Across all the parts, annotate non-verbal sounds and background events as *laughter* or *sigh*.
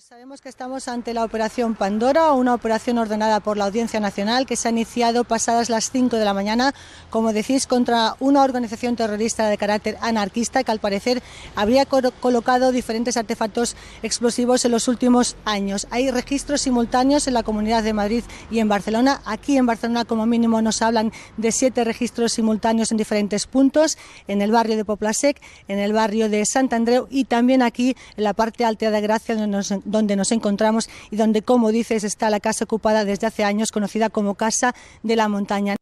Sabemos que estamos ante la operación Pandora, una operación ordenada por la Audiencia Nacional que se ha iniciado pasadas las 5 de la mañana, como decís, contra una organización terrorista de carácter anarquista que al parecer habría colocado diferentes artefactos explosivos en los últimos años. Hay registros simultáneos en la Comunidad de Madrid y en Barcelona. Aquí en Barcelona como mínimo nos hablan de siete registros simultáneos en diferentes puntos, en el barrio de Poplasec, en el barrio de Sant Andreu y también aquí en la parte alta de Gracia donde nos donde nos encontramos y donde, como dices, está la casa ocupada desde hace años, conocida como Casa de la Montaña.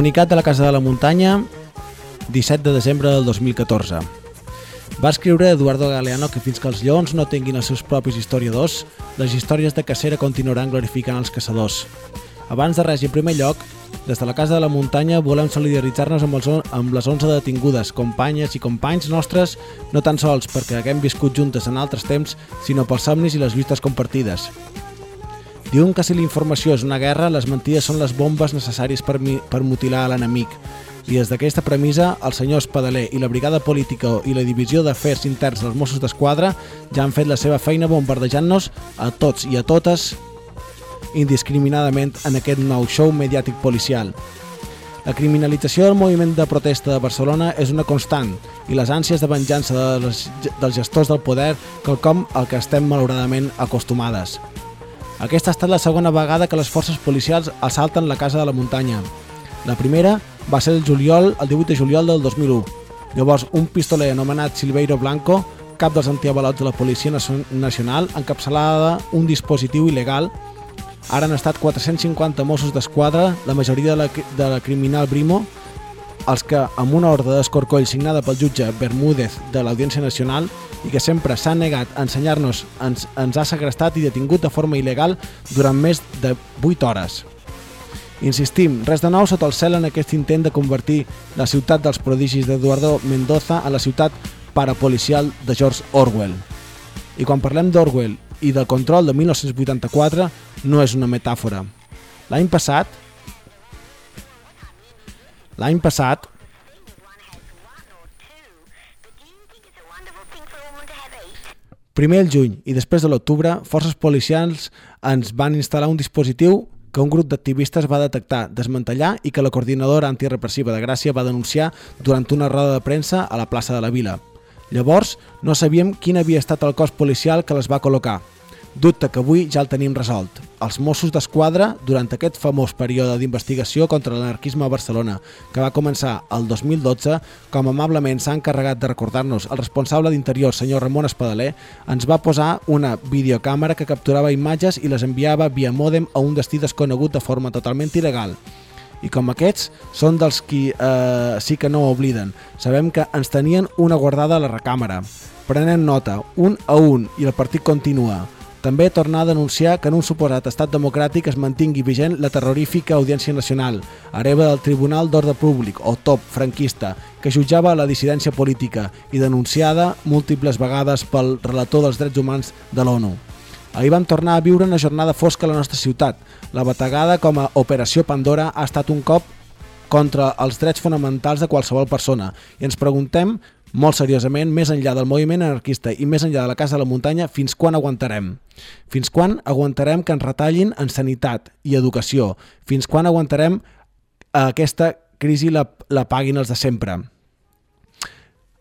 Comunicat de la Casa de la Muntanya, 17 de desembre del 2014. Va escriure Eduardo Galeano que fins que els lleons no tinguin els seus propis historiadors, les històries de cacera continuaran glorificant els caçadors. Abans de res i en primer lloc, des de la Casa de la Muntanya volem solidaritzar-nos amb, amb les 11 detingudes, companyes i companys nostres, no tan sols perquè haguem viscut juntes en altres temps, sinó pels somnis i les lluites compartides. Diuen que si la informació és una guerra, les mentides són les bombes necessàries per, per mutilar l'enemic. I des d'aquesta premissa, el senyor Espadaler i la Brigada Política i la Divisió d'Afers Interns dels Mossos d'Esquadra ja han fet la seva feina bombardejant-nos a tots i a totes indiscriminadament en aquest nou show mediàtic policial. La criminalització del moviment de protesta de Barcelona és una constant i les ànsies de venjança de les, dels gestors del poder quelcom al que estem malauradament acostumades. Aquesta ha estat la segona vegada que les forces policials assalten la Casa de la Muntanya. La primera va ser el juliol, el 18 de juliol del 2001. Llavors, un pistoler anomenat Silveiro Blanco, cap dels antiavalots de la Policia Nacional, encapçalada un dispositiu il·legal. Ara han estat 450 Mossos d'Esquadra, la majoria de la, de la criminal Brimo, els que, amb una ordre d'escorcoll signada pel jutge Bermúdez de l'Audiència Nacional, i que sempre s'ha negat a ensenyar-nos, ens, ens ha segrestat i detingut de forma il·legal durant més de 8 hores. Insistim, res de nou sota el cel en aquest intent de convertir la ciutat dels prodigis d'Eduardo Mendoza a la ciutat parapolicial de George Orwell. I quan parlem d'Orwell i del control de 1984, no és una metàfora. L'any passat, l'any passat, Primer el juny i després de l'octubre, forces policials ens van instal·lar un dispositiu que un grup d'activistes va detectar, desmantellar i que la coordinadora antirepressiva de Gràcia va denunciar durant una roda de premsa a la plaça de la Vila. Llavors, no sabíem quin havia estat el cos policial que les va col·locar, dubte que avui ja el tenim resolt. Els Mossos d'Esquadra, durant aquest famós període d'investigació contra l'anarquisme a Barcelona, que va començar el 2012, com amablement s'ha encarregat de recordar-nos el responsable d'Interior, senyor Ramon Espadaler, ens va posar una videocàmera que capturava imatges i les enviava via mòdem a un destí desconegut de forma totalment il·legal. I com aquests, són dels qui eh, sí que no obliden. Sabem que ens tenien una guardada a la recàmera. Prenen nota, un a un, i el partit continua. També tornar a denunciar que en un suposat estat democràtic es mantingui vigent la terrorífica Audiència Nacional, hereva del Tribunal d'Ordre Públic, o TOP, franquista, que jutjava la dissidència política i denunciada múltiples vegades pel relator dels drets humans de l'ONU. Ahir vam tornar a viure una jornada fosca a la nostra ciutat. La bategada com a Operació Pandora ha estat un cop contra els drets fonamentals de qualsevol persona i ens preguntem molt seriosament, més enllà del moviment anarquista i més enllà de la Casa de la Muntanya, fins quan aguantarem? Fins quan aguantarem que ens retallin en sanitat i educació? Fins quan aguantarem aquesta crisi la, la paguin els de sempre?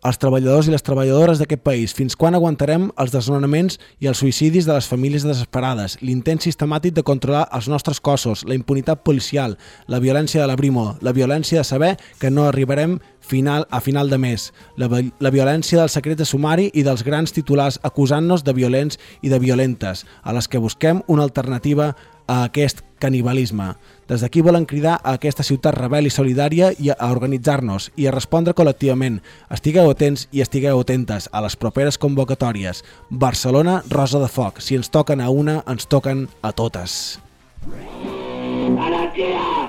Els treballadors i les treballadores d'aquest país. Fins quan aguantarem els desnonaments i els suïcidis de les famílies desesperades, l'intent sistemàtic de controlar els nostres cossos, la impunitat policial, la violència de la brimo, la violència de saber que no arribarem final a final de mes, la, la violència del secret de sumari i dels grans titulars acusant-nos de violents i de violentes, a les que busquem una alternativa a aquest canibalisme. Des d'aquí volen cridar a aquesta ciutat rebel i solidària i a organitzar-nos i a respondre col·lectivament. Estigueu atents i estigueu atentes a les properes convocatòries. Barcelona, Rosa de Foc. Si ens toquen a una, ens toquen a totes. Anarquia!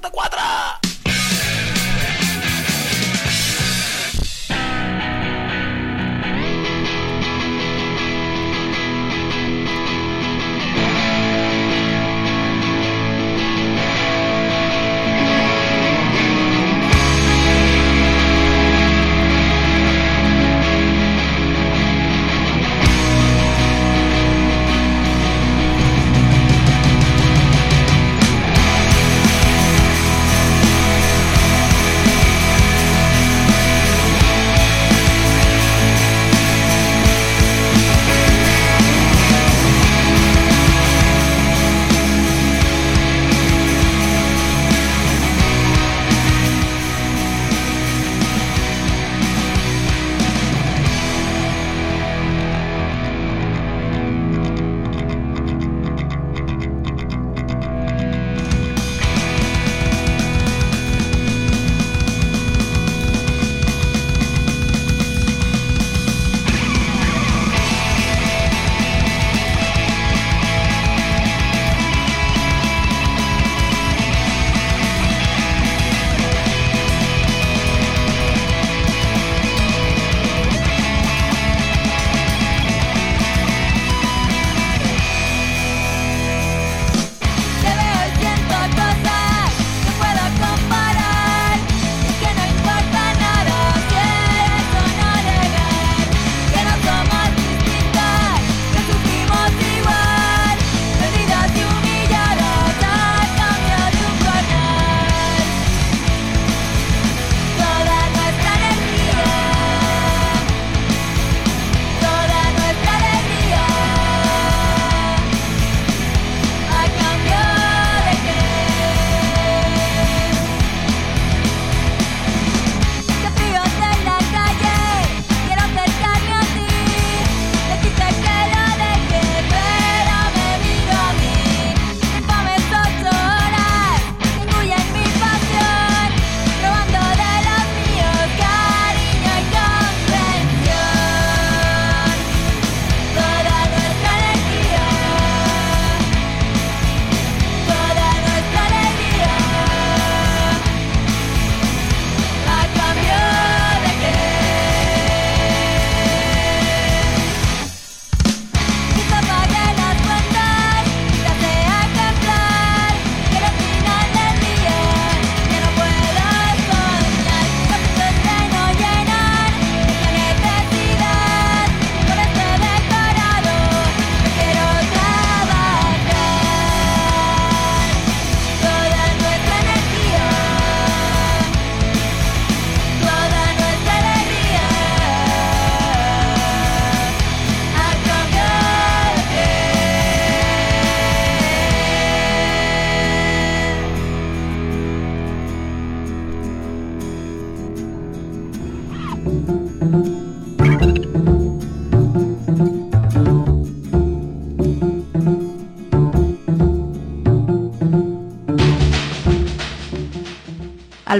74!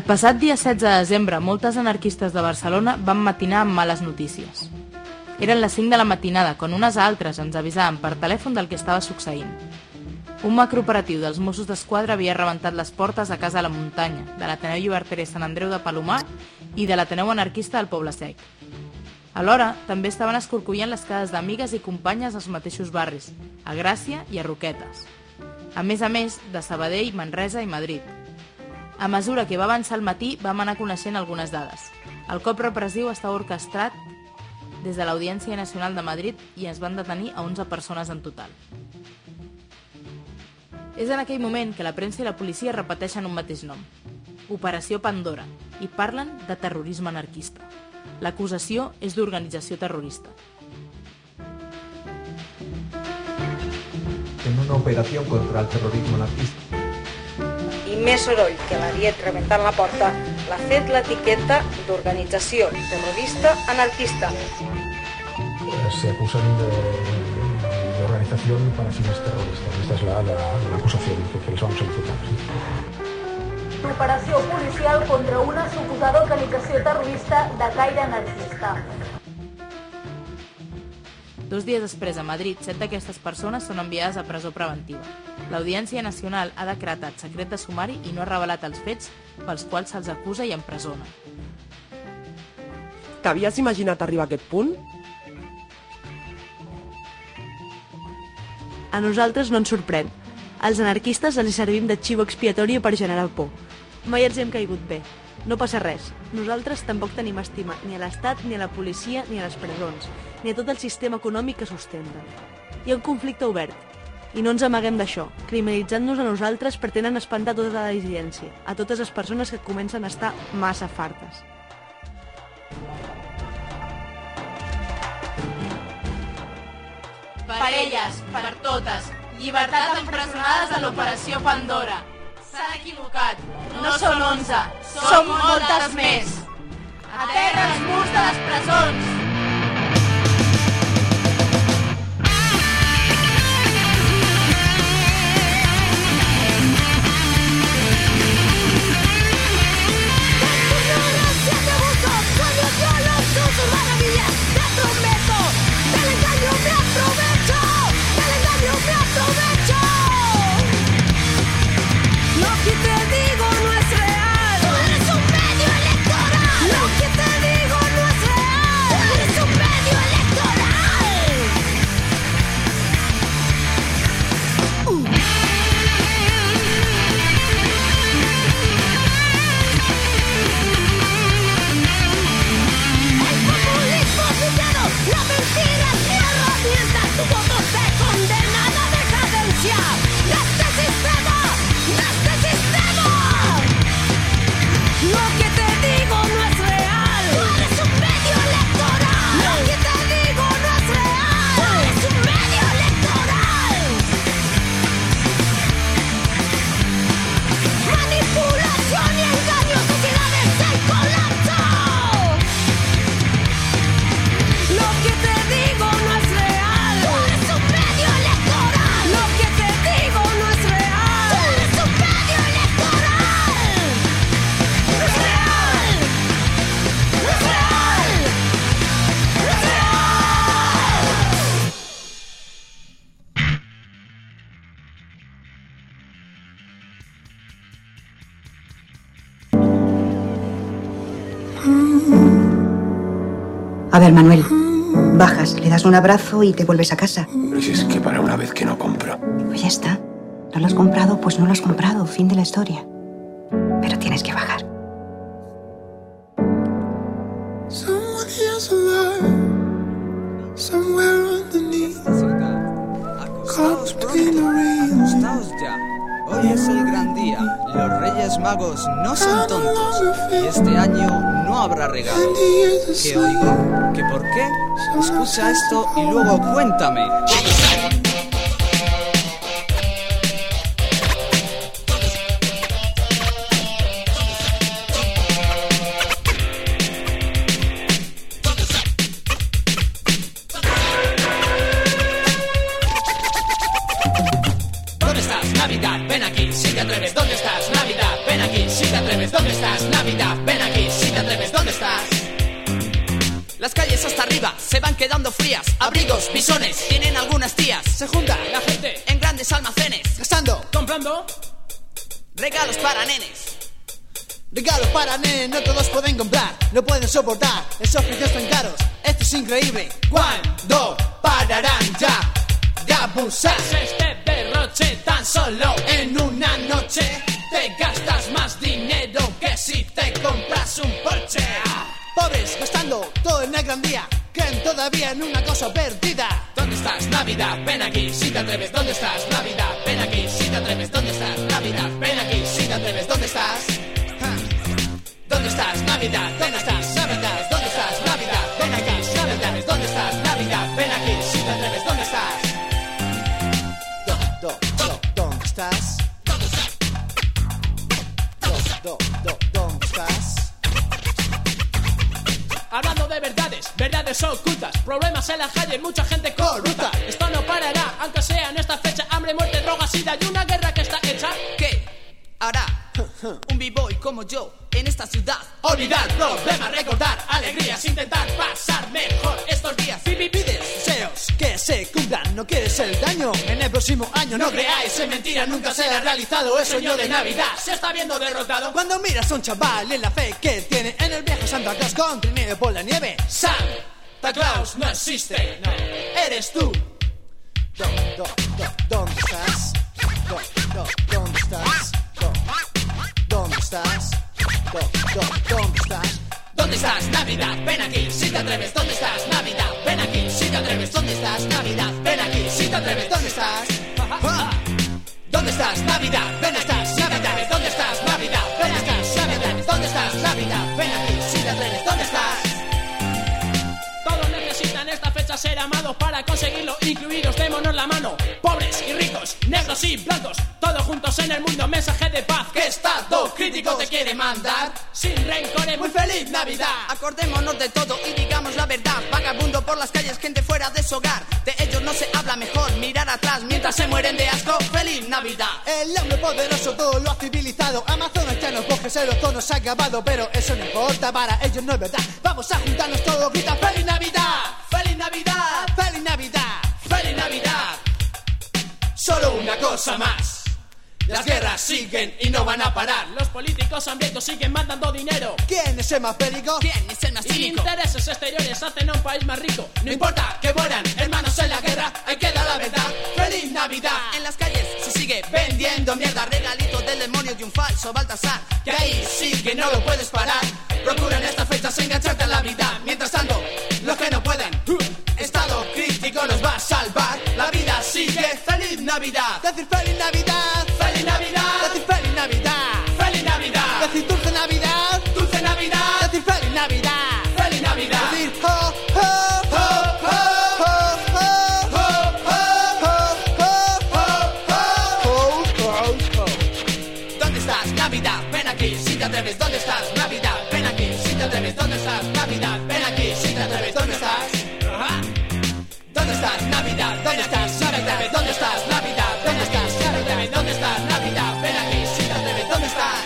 El passat dia 16 de desembre, moltes anarquistes de Barcelona van matinar amb males notícies. Eren les 5 de la matinada, quan unes altres ens avisaven per telèfon del que estava succeint. Un macrooperatiu dels Mossos d'Esquadra havia rebentat les portes a Casa de la Muntanya, de l'Ateneu Llibertari Sant Andreu de Palomar i de l'Ateneu Anarquista del Poble Sec. Alhora, també estaven escorcollant les cases d'amigues i companyes als mateixos barris, a Gràcia i a Roquetes. A més a més, de Sabadell, Manresa i Madrid, a mesura que va avançar el matí, vam anar coneixent algunes dades. El cop repressiu està orquestrat des de l'Audiència Nacional de Madrid i es van detenir a 11 persones en total. És en aquell moment que la premsa i la policia repeteixen un mateix nom, Operació Pandora, i parlen de terrorisme anarquista. L'acusació és d'organització terrorista. En una operación contra el terrorismo anarquista i més soroll que l'Ariet rebentant la porta, l'ha fet l'etiqueta d'organització terrorista anarquista. Se acusan de, de organización para fines terroristas. Esta es la, la, la acusación que, que les vamos a imputar. ¿sí? Operació policial contra una suposada organització terrorista de caire anarquista. Dos dies després, a Madrid, set d'aquestes persones són enviades a presó preventiva. L'Audiència Nacional ha decretat secret de sumari i no ha revelat els fets pels quals se'ls acusa i empresona. T'havies imaginat arribar a aquest punt? A nosaltres no ens sorprèn. Als anarquistes els servim de xivo expiatori per generar por. Mai ens hem caigut bé. No passa res. Nosaltres tampoc tenim estima ni a l'Estat, ni a la policia, ni a les presons, ni a tot el sistema econòmic que sustenta. Hi ha un conflicte obert. I no ens amaguem d'això. Criminalitzant-nos a nosaltres pretenen espantar tota la dissidència, a totes les persones que comencen a estar massa fartes. Parelles, per totes, llibertat empresonades a l'operació Pandora. S'han equivocat, no són 11, som moltes més. A terra els murs de les presons. A ver, Manuel, bajas, le das un abrazo y te vuelves a casa. Pero si es que para una vez que no compro. Pues ya está. ¿No lo has comprado? Pues no lo has comprado. Fin de la historia. Pero tienes que bajar. Acostaos ya. Hoy es el gran día. Los Reyes Magos no son tontos. Y este año no habrá regalos. ¿Qué oigo? ¿Que por qué? Escucha esto y luego cuéntame. Soportar esos precios tan caros. Esto es increíble. ¿Cuándo pararán ya de abusar? Este derroche tan solo en una noche. Te gastas más dinero que si te compras un Porsche. Pobres gastando todo en el gran día, creen todavía en una cosa perdida. ¿Dónde estás, Navidad? Ven aquí, si te atreves. ¿Dónde estás, Navidad? Ven aquí, si te atreves. ¿Dónde estás, Navidad? Ven aquí, si te atreves. ¿Dónde estás? ¿Dónde estás, Navidad? ¿Dónde estás, problemas en la calle, mucha gente corrupta. Esto no parará, aunque sea en esta fecha, hambre, muerte, drogas, sida y una guerra que está hecha. ¿Qué hará un b-boy como yo en esta ciudad? Olvidar problemas, recordar alegrías, intentar pasar mejor estos días. Pipi, pides Deseos que se cumplan, no quieres el daño en el próximo año. No creáis en mentiras, nunca se ha realizado el sueño de Navidad. Se está viendo derrotado. Cuando miras a un chaval en la fe que tiene en el viejo Santa Claus con trineo por la nieve. Santa Claus no existe, no, eres tú. Do, do, do, ¿Dónde estás? ¿Dónde estás? ¿Dónde estás? ¿Dónde estás? ¿Dónde estás, Navidad? Ven aquí, si te atreves. ¿Dónde estás, Navidad? Ven aquí, si te atreves. ¿Dónde estás, Navidad? Ven aquí, si te atreves. ¿Dónde estás? ¿Dónde estás, Navidad? Ven aquí, si te atreves. ¿Dónde estás, Navidad? Ven aquí, si te atreves. ¿Dónde estás, Navidad? Ven aquí, ser amados para conseguirlo, incluidos démonos la mano. Pobres y ricos, negros y blancos, todos juntos en el mundo, mensaje de paz. ¿Qué estado crítico te quiere mandar? Sin rencores, muy feliz Navidad. Acordémonos de todo y digamos la verdad. Vagabundo por las calles, gente fuera de su hogar. De ellos no se habla mejor, mirar atrás mientras se mueren de asco. ¡Feliz Navidad! El hombre poderoso todo lo ha civilizado. Amazonas ya los bosques, el ozono se ha acabado. Pero eso no importa, para ellos no es verdad. Vamos a juntarnos todos, grita ¡Feliz Navidad! ¡Feliz Navidad! ¡Feliz Navidad! ¡Feliz Navidad! Solo una cosa más. Las guerras siguen y no van a parar. Los políticos hambrientos siguen mandando dinero. ¿Quién es el más bélico? ¿Quién es el más cínico? Intereses exteriores hacen a un país más rico. No importa que mueran hermanos en la guerra, hay que dar la verdad. ¡Feliz Navidad! En las calles se sigue vendiendo mierda. Regalito del demonio de un falso Baltasar. Que ahí sí que no lo puedes parar. Procuran estas fechas engancharte a la vida. Mientras tanto, los que no pueden, estado crítico nos va a salvar. La vida sigue. ¡Feliz Navidad! Decir feliz Navidad. ¡Feliz Navidad! Decir feliz Navidad. ¡Feliz Navidad! Decir dulce Navidad. ¡Dulce Navidad! Decir feliz Navidad. ¡Feliz Navidad! Decir ho, ho, ho, ho, ho, ho, ho, ho, ho, ho, ho. ¿Dónde estás, Navidad? Ven aquí, si te atreves. ¿Dónde estás, Navidad? Ven aquí, si te atreves. ¿Dónde estás, Navidad? ¿Dónde estás, Navidad? ¿Dónde estás, Navidad? ¿Dónde estás, Navidad? ¿Dónde estás, Navidad? Ven aquí, si te atreves. ¿Dónde estás?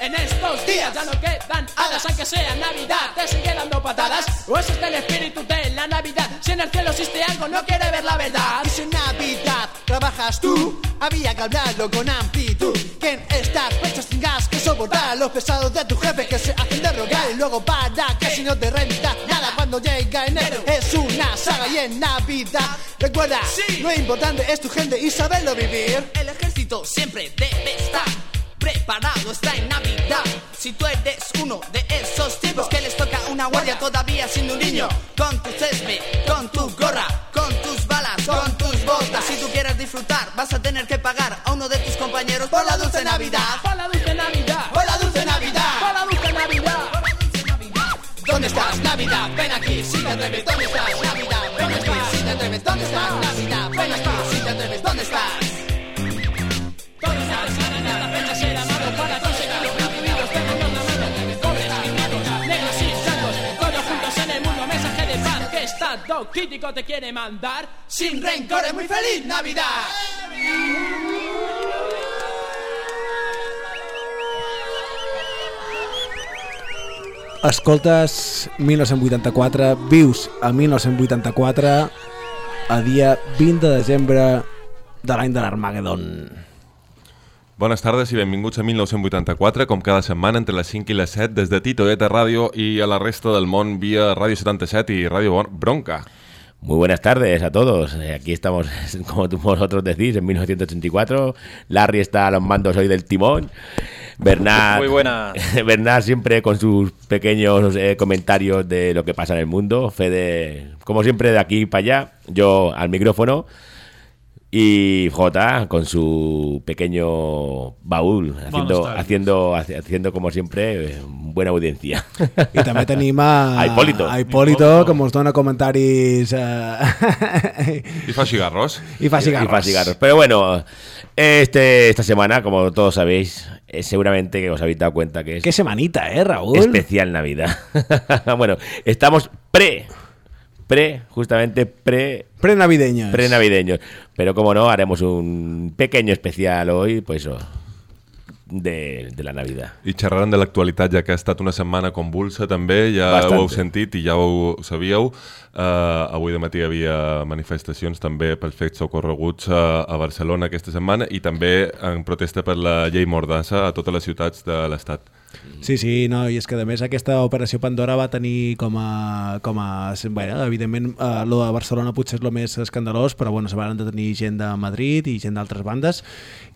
En estos días ya no quedan hadas, aunque sea Navidad, te sigue dando patadas. O es este el espíritu de la Navidad. Si en el cielo existe algo, no quiere ver la verdad. Y si en Navidad trabajas tú, había que hablarlo con amplitud. Que en estas fechas tengas que soportar los pesados de tu jefe que se hacen de rogar. Y luego para que si no te renta nada cuando llega enero. Es una saga y en Navidad. Recuerda, lo importante es tu gente y saberlo vivir. El ejército siempre debe estar preparado, está en Navidad. Si tú eres uno de esos tipos que les toca una guardia todavía siendo un niño, con tu césped, con tu gorra, con tus balas, con tus botas. Si tú quieres disfrutar, vas a tener que pagar a uno de tus compañeros por la dulce Navidad. Por la dulce Navidad. Por la dulce Navidad. Por la dulce Navidad. ¿Dónde estás, Navidad? Ven aquí, si te atreves. ¿Dónde estás, Navidad? Ven aquí, si te atreves. ¿Dónde estás, Navidad? hot crítico te quiere mandar sin rencores. Muy feliz Navidad. Escoltes 1984, vius a 1984, a dia 20 de desembre de l'any de l'Armagedon. Bones tardes i benvinguts a 1984, com cada setmana entre les 5 i les 7 des de Tito Eta Ràdio i a la resta del món via Ràdio 77 i Ràdio Bronca. Muy buenas tardes a todos. Eh, Aquí estamos, *laughs* como tú- vosotros decís, en 1984. Larry está a los mandos hoy del timón. Bernard, Muy buenas. *laughs* Bernard siempre con sus pequeños eh, comentarios de lo que pasa en el mundo. Fede, como siempre, de aquí para allá. Yo al micrófono. Y J con su pequeño baúl, haciendo, haciendo, haci- haciendo como siempre eh, buena audiencia. *laughs* I també tenim a, A *laughs* Hipólito. a Hipólito, que mos dona comentaris... Eh... *laughs* I fa cigarros. I fa cigarros. Y fa cigarros. Pero bueno, este, esta semana, como todos sabéis, eh, seguramente que os habéis dado cuenta que es Qué semanita, ¿eh, Raúl? especial Navidad. bueno, estamos pre, pre, justamente pre, Pre-navideños. pre-navideños. Pero como no, haremos un pequeño especial hoy, pues eso, de, de la Navidad. I xerrant de l'actualitat, ja que ha estat una setmana convulsa també, ja Bastante. ho heu sentit i ja ho sabíeu. Uh, avui de matí hi havia manifestacions també pels fets ocorreguts a, a Barcelona aquesta setmana i també en protesta per la llei Mordassa a totes les ciutats de l'Estat. Sí, sí, no, i és que a més aquesta operació Pandora va tenir com a... Com a bueno, evidentment, eh, lo de Barcelona potser és el més escandalós, però bueno, se van detenir gent de Madrid i gent d'altres bandes.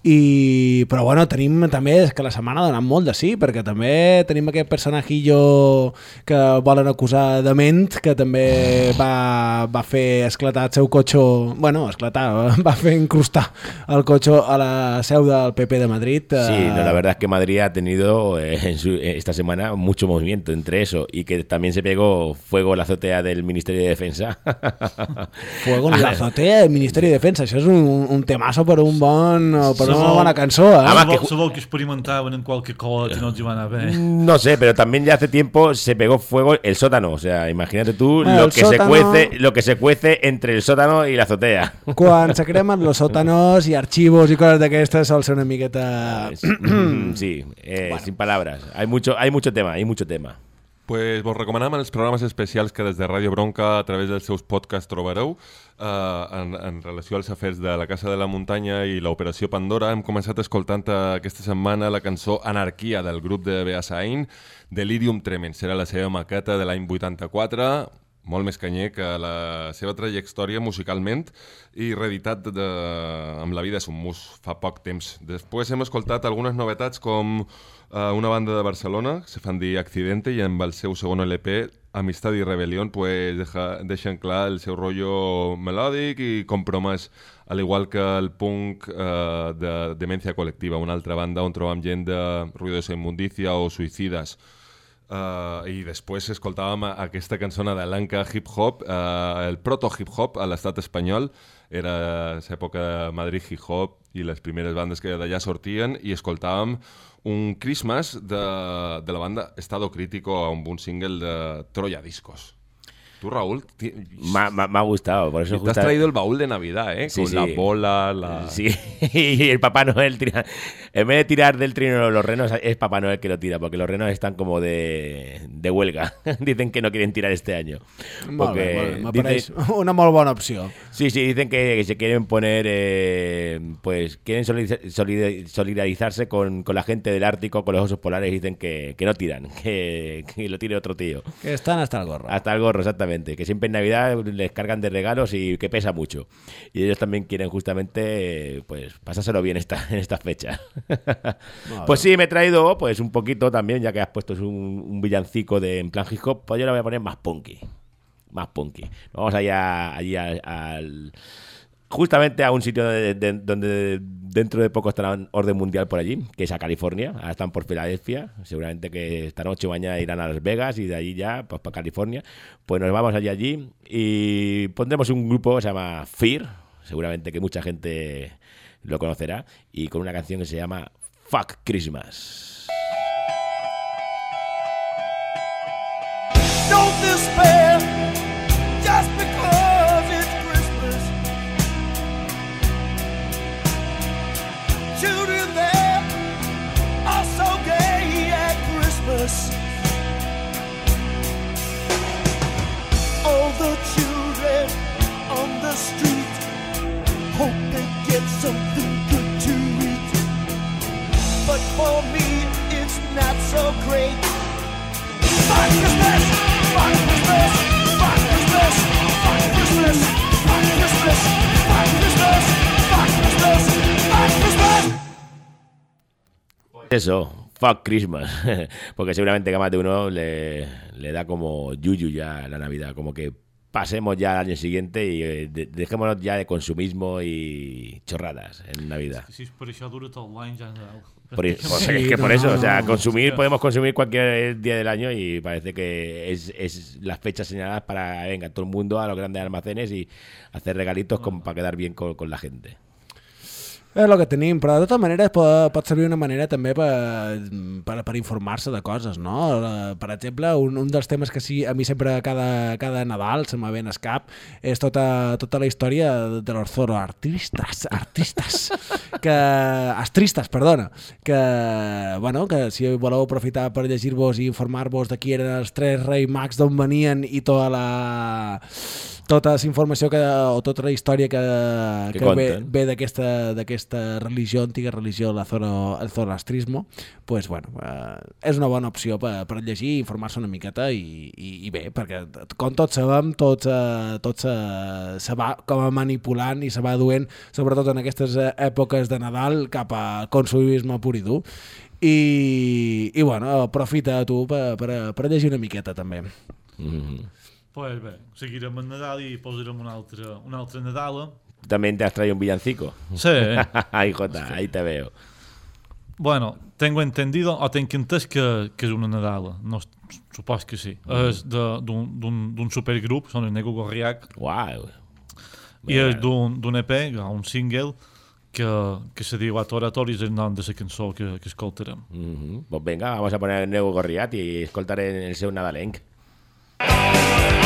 I, però bueno, tenim també, és que la setmana ha donat molt de sí, perquè també tenim aquest personajillo que volen acusar de ment, que també va, va fer esclatar el seu cotxe, bueno, esclatar, *laughs* va fer incrustar el cotxe a la seu del PP de Madrid. Sí, eh, no, la verdad es que Madrid ha tenido eh, en su- eh, esta semana mucho movimiento entre eso y que también se pegó fuego en la azotea del Ministerio de Defensa. *laughs* Fuego en la azotea del Ministeri de Defensa. Això és un, un temazo per un bon, per una Sabó- bona cançó, eh? Sabó, sabó que experimentaven en qualque cosa que no els hi va anar bé. No sé, pero también ya hace tiempo se pegó fuego el sótano. O sea, imagínate tú Bueno, lo que se sótano- cuece, lo que se cuece entre el sótano y la azotea. *laughs* Quan se cremen los sótanos i arxivos i coses d'aquestes sol ser una miqueta... Mm, *clears throat* sí, eh, sin palabras. Hay mucho, hay mucho tema, hay mucho tema. Pues vos recomanem els programes especials que des de Ràdio Bronca a través dels seus podcasts trobareu eh, en, en relació als afers de la Casa de la Muntanya i l'Operació Pandora. Hem començat escoltant eh, aquesta setmana la cançó Anarquia del grup de Beasain, Delirium Tremens. Era la seva maqueta de l'any 84, molt més canyer que la seva trajectòria musicalment i reeditat de, amb La vida és un mus fa poc temps. Després hem escoltat algunes novetats com eh, una banda de Barcelona, se fan dir Accidente, i amb el seu segon LP, Amistad i Rebelión, pues deja, deixen clar el seu rotllo melòdic i compromès, al igual que el punk eh, de Demència Col·lectiva, una altra banda on trobam gent de Ruidosa Inmundicia o Suïcides. Uh, I després escoltàvem aquesta cançona de l'Anca Hip Hop, uh, el proto-hip hop a l'estat espanyol. Era l'època de Madrid Hip Hop i les primeres bandes que d'allà sortien i escoltàvem un Christmas de, de la banda Estado Crítico amb un single de Troya Discos. Tu, Raúl, Me ha- me ha me ha gustado, por eso y te has traído el baúl de Navidad, ¿eh? Sí, Con sí. la bola, la... Sí, *laughs* y el Papá Noel tira. En vez de tirar del trino los renos, es Papá Noel que lo tira, porque los renos están como de, de huelga. *laughs* Dicen que no quieren tirar este año. Porque dicen- m'apareix una molt bona opció. Sí, sí, dicen que, que se quieren poner, eh, pues quieren solidariz- solidar- solidarizarse con, con la gente del Ártico, con los osos polares, y dicen que, que no tiran, *laughs* que, que lo tire otro tío. Que están hasta el gorro. Hasta el gorro, exactamente. Que siempre en Navidad les cargan de regalos y que pesa mucho. Y ellos también quieren justamente, pues, pasárselo bien esta, en *laughs* esta fecha. pues sí, me he traído, pues, un poquito también, ya que has puesto un, un villancico de en plan hip hop, pues yo lo voy a poner más punky. Más punky. Vamos allá, allí al... al- justamente a un sitio de- de- donde dentro de poco estará orden mundial por allí, que es a California. Ahora están por Filadelfia. Seguramente que esta noche o mañana irán a Las Vegas y de allí ya pues para California. Pues nos vamos allí allí y pondremos un grupo que se llama Fear. Seguramente que mucha gente lo conocerá. Y con una canción que se llama Fuck Christmas. Just Christmas. All the children on the street hope they get something good to eat. But for me, it's not so great. Fuck Christmas! Fuck Christmas! Fuck Christmas! Fuck Christmas! Fuck Christmas! Fuck Christmas! Fuck Christmas! Fuck Christmas! Eso, fuck Christmas. *laughs* Porque seguramente que más de uno le, le da como yuyu ya la Navidad. Como que pasemos ya al año siguiente y eh, de- dejémonos ya de consumismo y chorradas en Navidad. Per això dura tot l'any ja Nadal. Por, es que por eso, o sea, consumir, podemos consumir cualquier día del año y parece que es, es las fechas señaladas para, venga, todo el mundo a los grandes almacenes y hacer regalitos como para quedar bien con, con la gente. És el que tenim, però de totes maneres pot, pot servir una manera també per, per, per informar-se de coses, no? Eh, Per exemple, un, un dels temes que sí, a mi sempre cada, cada Nadal se me ve en escap és tota, tota la història de los zoroartistes, artistes, *laughs* que, astristes, perdona, que, bueno, que si voleu aprofitar per llegir-vos i informar-vos de qui eren els tres rei mags d'on venien i tota la tota la informació que, o tota la història que, Que que, ve, ve d'aquesta d'aquesta religió, antiga religió, la zoro, el zoroastrismo, pues, bueno, eh, és una bona opció per, per llegir, informar-se una miqueta i, i, i bé, perquè com tots sabem, tots, eh, tots eh, se va com a manipulant i se va duent, sobretot en aquestes eh, èpoques de Nadal, cap al consumisme pur i dur. I, i bueno, aprofita tu per, per, per llegir una miqueta també. Mm. Pues bé, seguirem el Nadal i posarem un altre, un altre Nadal. También te has traído un villancico. Sí. *laughs* Ay, Jota, ahí te veo. Bueno, tengo entendido, o tenc entès que, que és una Nadala. No, supos que sí. Mm. És de- d'un supergrup, són el Nego Gorriac. Uau. I és d'un EP, un single, que, que se diu Atoratoris, el nom de la cançó que, que escoltarem. Ujú. Pues venga, vamos a poner el Nego Gorriat y escoltar en el seu nadalenc. Mariposa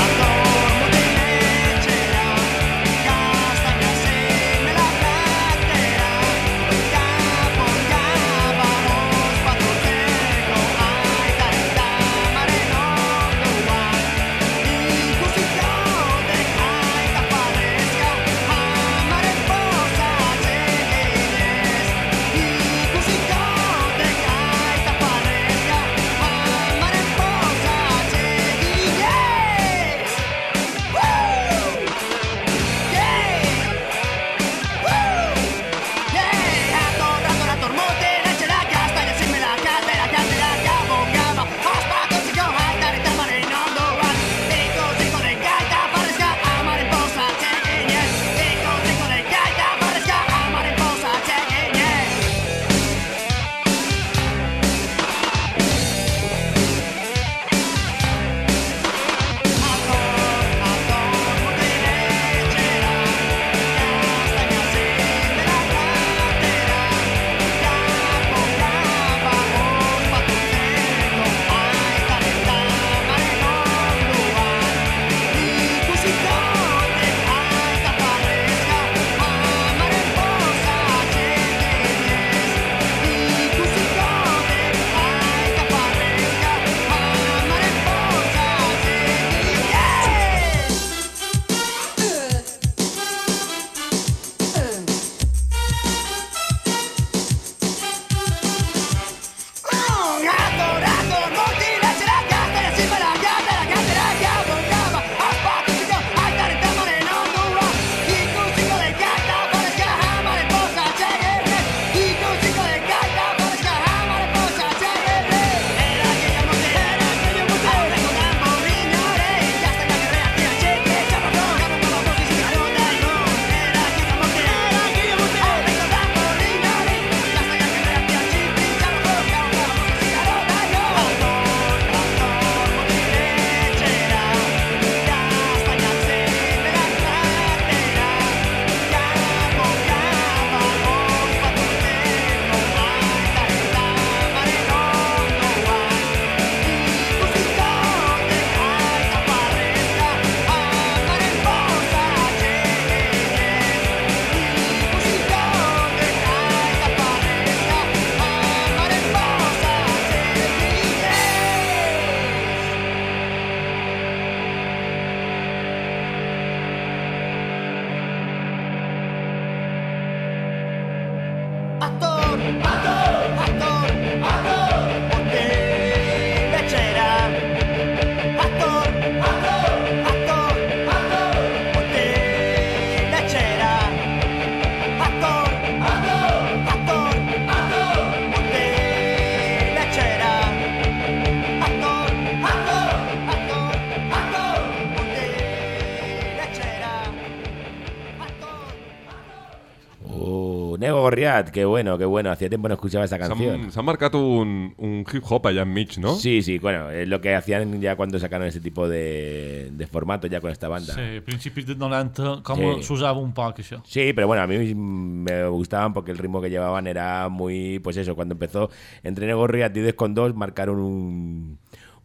Qué bueno, qué bueno. Hacía tiempo no escuchaba esta canción. S'han s'han marcat un, un hip-hop allà enmig, no? Sí, sí, bueno, es lo que hacían ya cuando sacaron este tipo de, de formato ya con esta banda. Sí, principis de 90, com Sí. s'usava un poc, això. Sí, pero bueno, a mí me gustaban porque el ritmo que llevaban era muy, pues eso, cuando empezó entre Negorriat y Diez con dos marcaron un,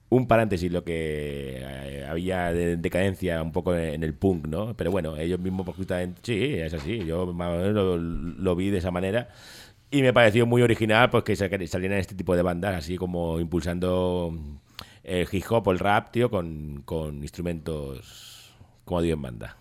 un paréntesis, lo que eh, había de decadencia un poco en el punk, ¿no? Pero bueno, ellos mismos pues justamente, sí, es así, yo más o menos lo, vi de esa manera. Y me pareció muy original pues que sa- salieran este tipo de bandas, así como impulsando el hip hop o el rap, tío, con, con instrumentos como Dios manda.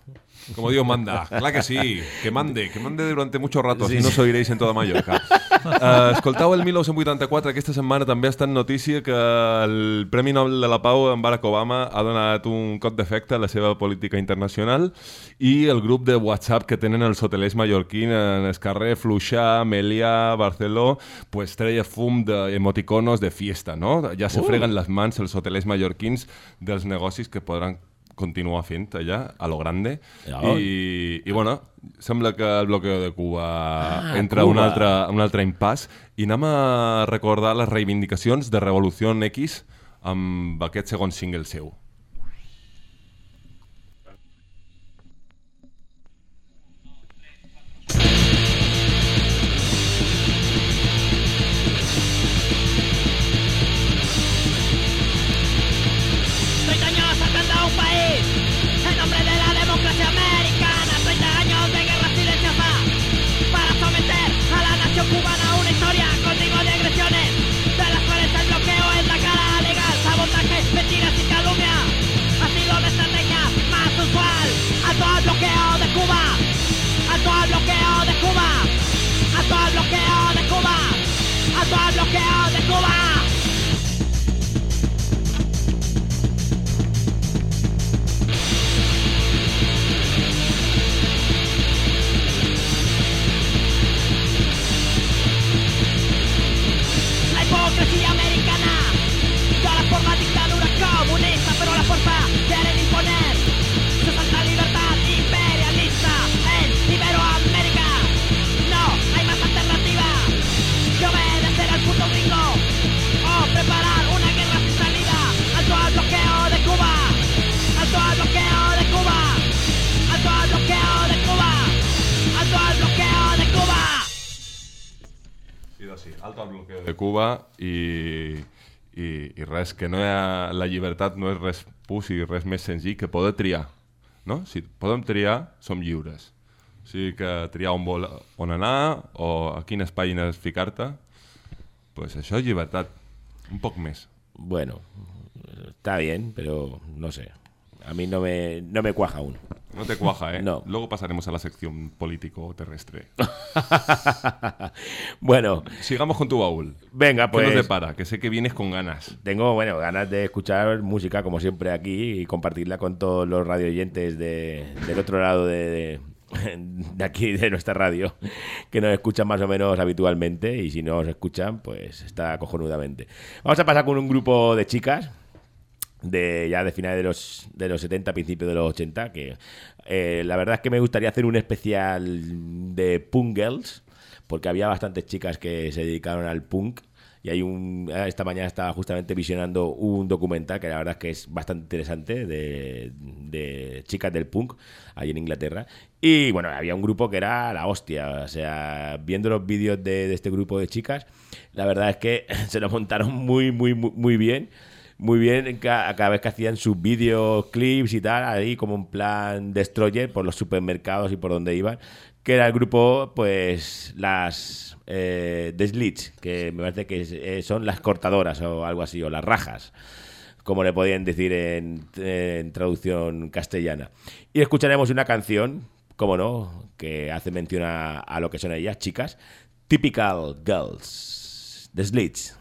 Como Dios manda, clar que sí, que mande, que mande durante mucho rato, Sí, así no oiréis en toda Mallorca. Uh, *laughs* escoltau el 1984, aquesta setmana també ha estat notícia que el Premi Nobel de la Pau en Barack Obama ha donat un cop d'efecte a la seva política internacional i el grup de WhatsApp que tenen els hotelers mallorquins en el carrer Fluixà, Melià, Barceló, pues treia fum d'emoticonos de fiesta, no? Ja se Uh. freguen les mans els hotelers mallorquins dels negocis que podran continuar fent allà, a lo grande. Ja. I, I, bueno, sembla que el bloqueo de Cuba Ah, entra a un Cuba. altre, un altre impàs i anem a recordar les reivindicacions de Revolució X amb aquest segon single seu. Cuba i, i, i res, que no ha, la llibertat no és res pus i res més senzill que poder triar. No? Si podem triar, som lliures. O sigui que triar on, vol, on anar o a quines pàgines ficar-te, pues això és llibertat. Un poc més. Bueno, está bien, pero no sé. A mí no me, no me cuaja aún. No te cuaja, ¿eh? No. Luego pasaremos a la sección político terrestre. *laughs* Bueno. Sigamos con tu baúl. Venga, pues. ¿Qué nos depara? Que sé que vienes con ganas. Tengo, bueno, ganas de escuchar música como siempre aquí y compartirla con todos los radioyentes de, del otro lado de, de, de aquí, de nuestra radio, que nos escuchan más o menos habitualmente y si no os escuchan, pues está cojonudamente. Vamos a pasar con un grupo de chicas de ya de finales de los, de los 70, principios de los 80, que eh, la verdad es que me gustaría hacer un especial de Punk Girls, porque había bastantes chicas que se dedicaron al punk. Y hay un. eh, Esta mañana estaba justamente visionando un documental que la verdad es que es bastante interesante de, de chicas del punk ahí en Inglaterra. Y bueno, había un grupo que era la hostia. O sea, viendo los vídeos de, de este grupo de chicas, la verdad es que *laughs* se lo montaron muy, muy, muy bien muy bien ca- cada vez que hacían sus videoclips y tal, ahí como un plan destroyer por los supermercados y por donde iban, que era el grupo, pues, las eh, The Slits, que me parece que eh, son las cortadoras o algo así, o las rajas, como le podían decir en, en traducción castellana. Y escucharemos una canción, como no, que hace mención a, a lo que son ellas, chicas, Typical Girls, The Slits.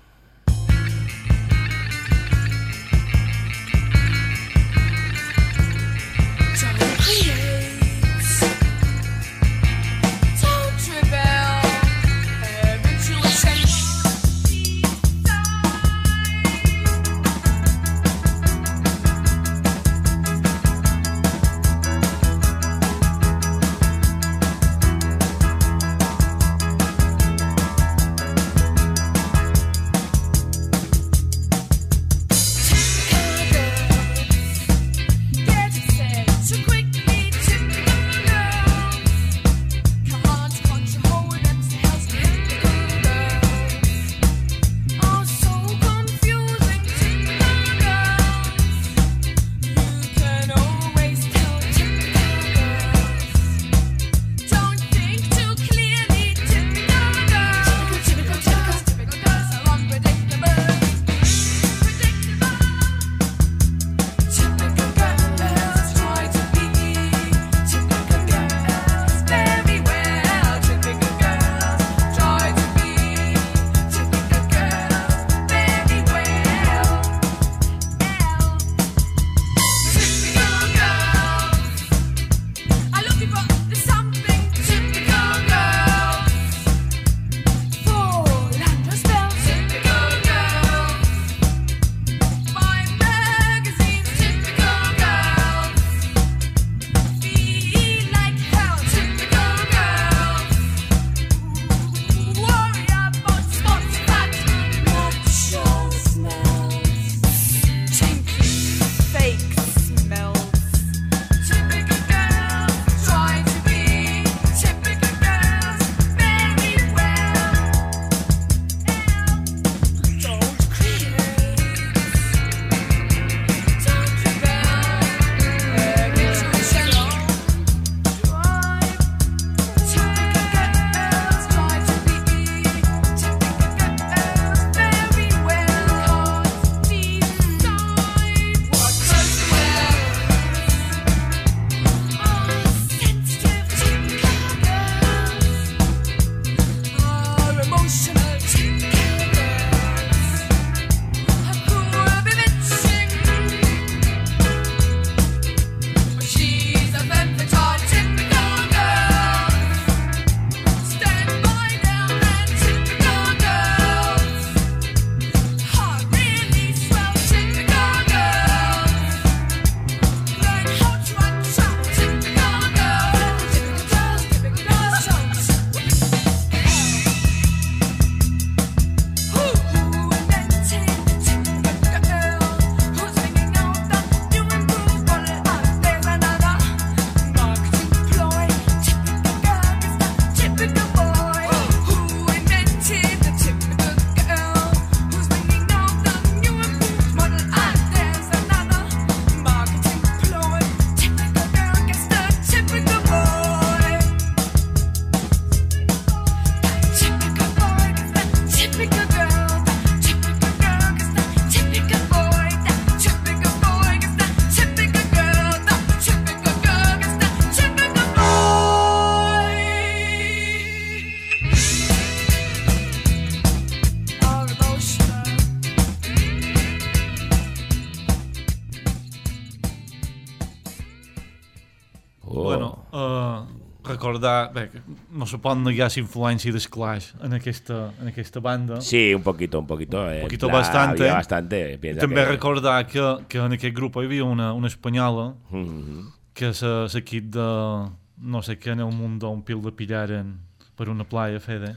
Recordar... Bé, que no se pot negar la influència de Clash en aquesta, en aquesta banda. Sí, un poquito, un poquito. eh, Un poquito la- bastante. bastante. piensa També que- recordar que, que en aquest grup hi havia una, una espanyola Mhm. que és eh, l'equip de no sé què en el mundo un pil de pillaren per una playa, Fede.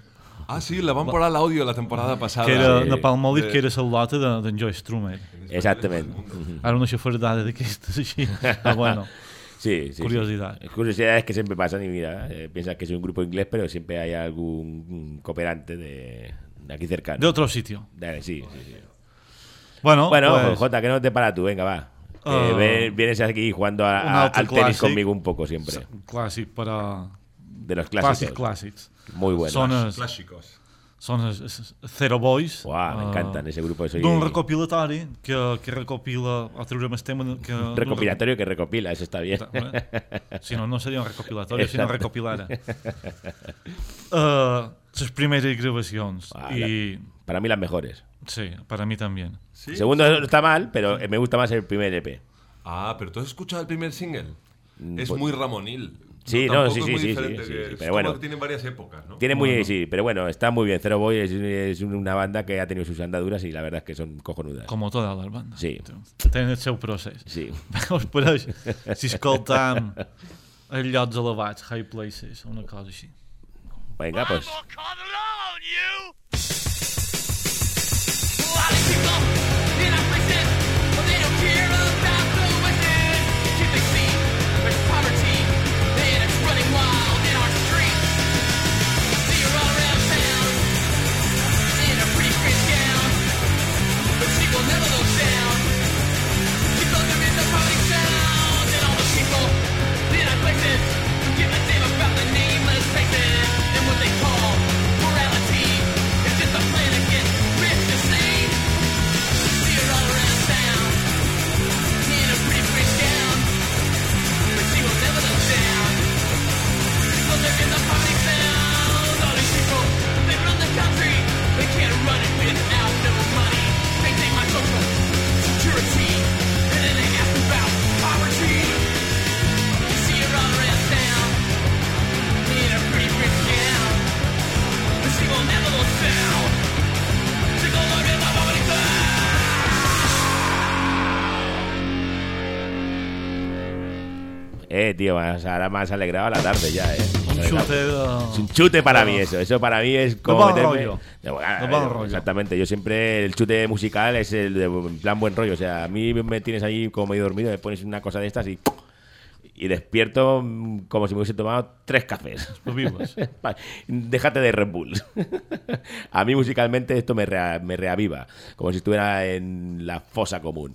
Ah, sí, la van posar l'àudio la temporada passada. Que era Sí. Napalm De- que era el lote de- d'en Joe Strummer. Exactament. Ara una xafardada d'aquestes així. *laughs* Ah, bueno. Sí, sí. Curiosidad. sí. Curiosidades que siempre pasan y mira, eh, piensas que es un grupo inglés, pero siempre hay algún cooperante de, de aquí cercano. De otro sitio. De- sí, sí, sí. Bueno, bueno pues- Jota, que no te para tú, venga, va. Ah. vienes aquí jugando a- a- al tenis conmigo un poco siempre. Un clàssic per a... De los clásicos. Clàssics, clàssics. Muy buenos. Són els, Els Zero Boys. Uau, eh, m'encanten, ese grupo. Soy D'un recopilatori que, que recopila... El tema... Que, recopilatorio que recopila, eso está bien. Si no, no seria un recopilatori, si no Exacte. recopilara. *laughs* Uh, les primeres gravacions. Ah, y... la- para mí las mejores. Sí, para mí también. El segundo no está mal, pero me gusta más el primer EP. Ah, pero tú has escuchado el primer single. Es pues- muy Ramonil. Sí, no, tampoco sí, es sí, muy sí, sí, sí, pero bueno. tienen varias épocas, ¿no? Tiene muy, Bueno. sí, pero bueno, está muy bien. Zero Boy es, es una banda que ha tenido sus andaduras y la verdad es que son cojonudas. Como todas les bandes. Sí. Tenen el seu procés. Sí. *laughs* Us pareix, si escoltam els llocs elevats, high places, una cosa així. Venga, pues. Tío, más- ahora me has alegrado la tarde ya, eh. Un chute de- Es un chute para mí eso. Eso para mí es como buen meterme- rollo. bueno, eh, rollo. Exactamente. Yo siempre el chute musical es el de en plan buen rollo. O sea, a mí me tienes ahí como medio dormido, me pones una cosa de estas y y despierto mm, como si me hubiese tomado tres cafés. *laughs* Pa- Déjate de Red Bull. *laughs* a mí musicalmente esto me, rea- me reaviva, como si estuviera en la fosa común.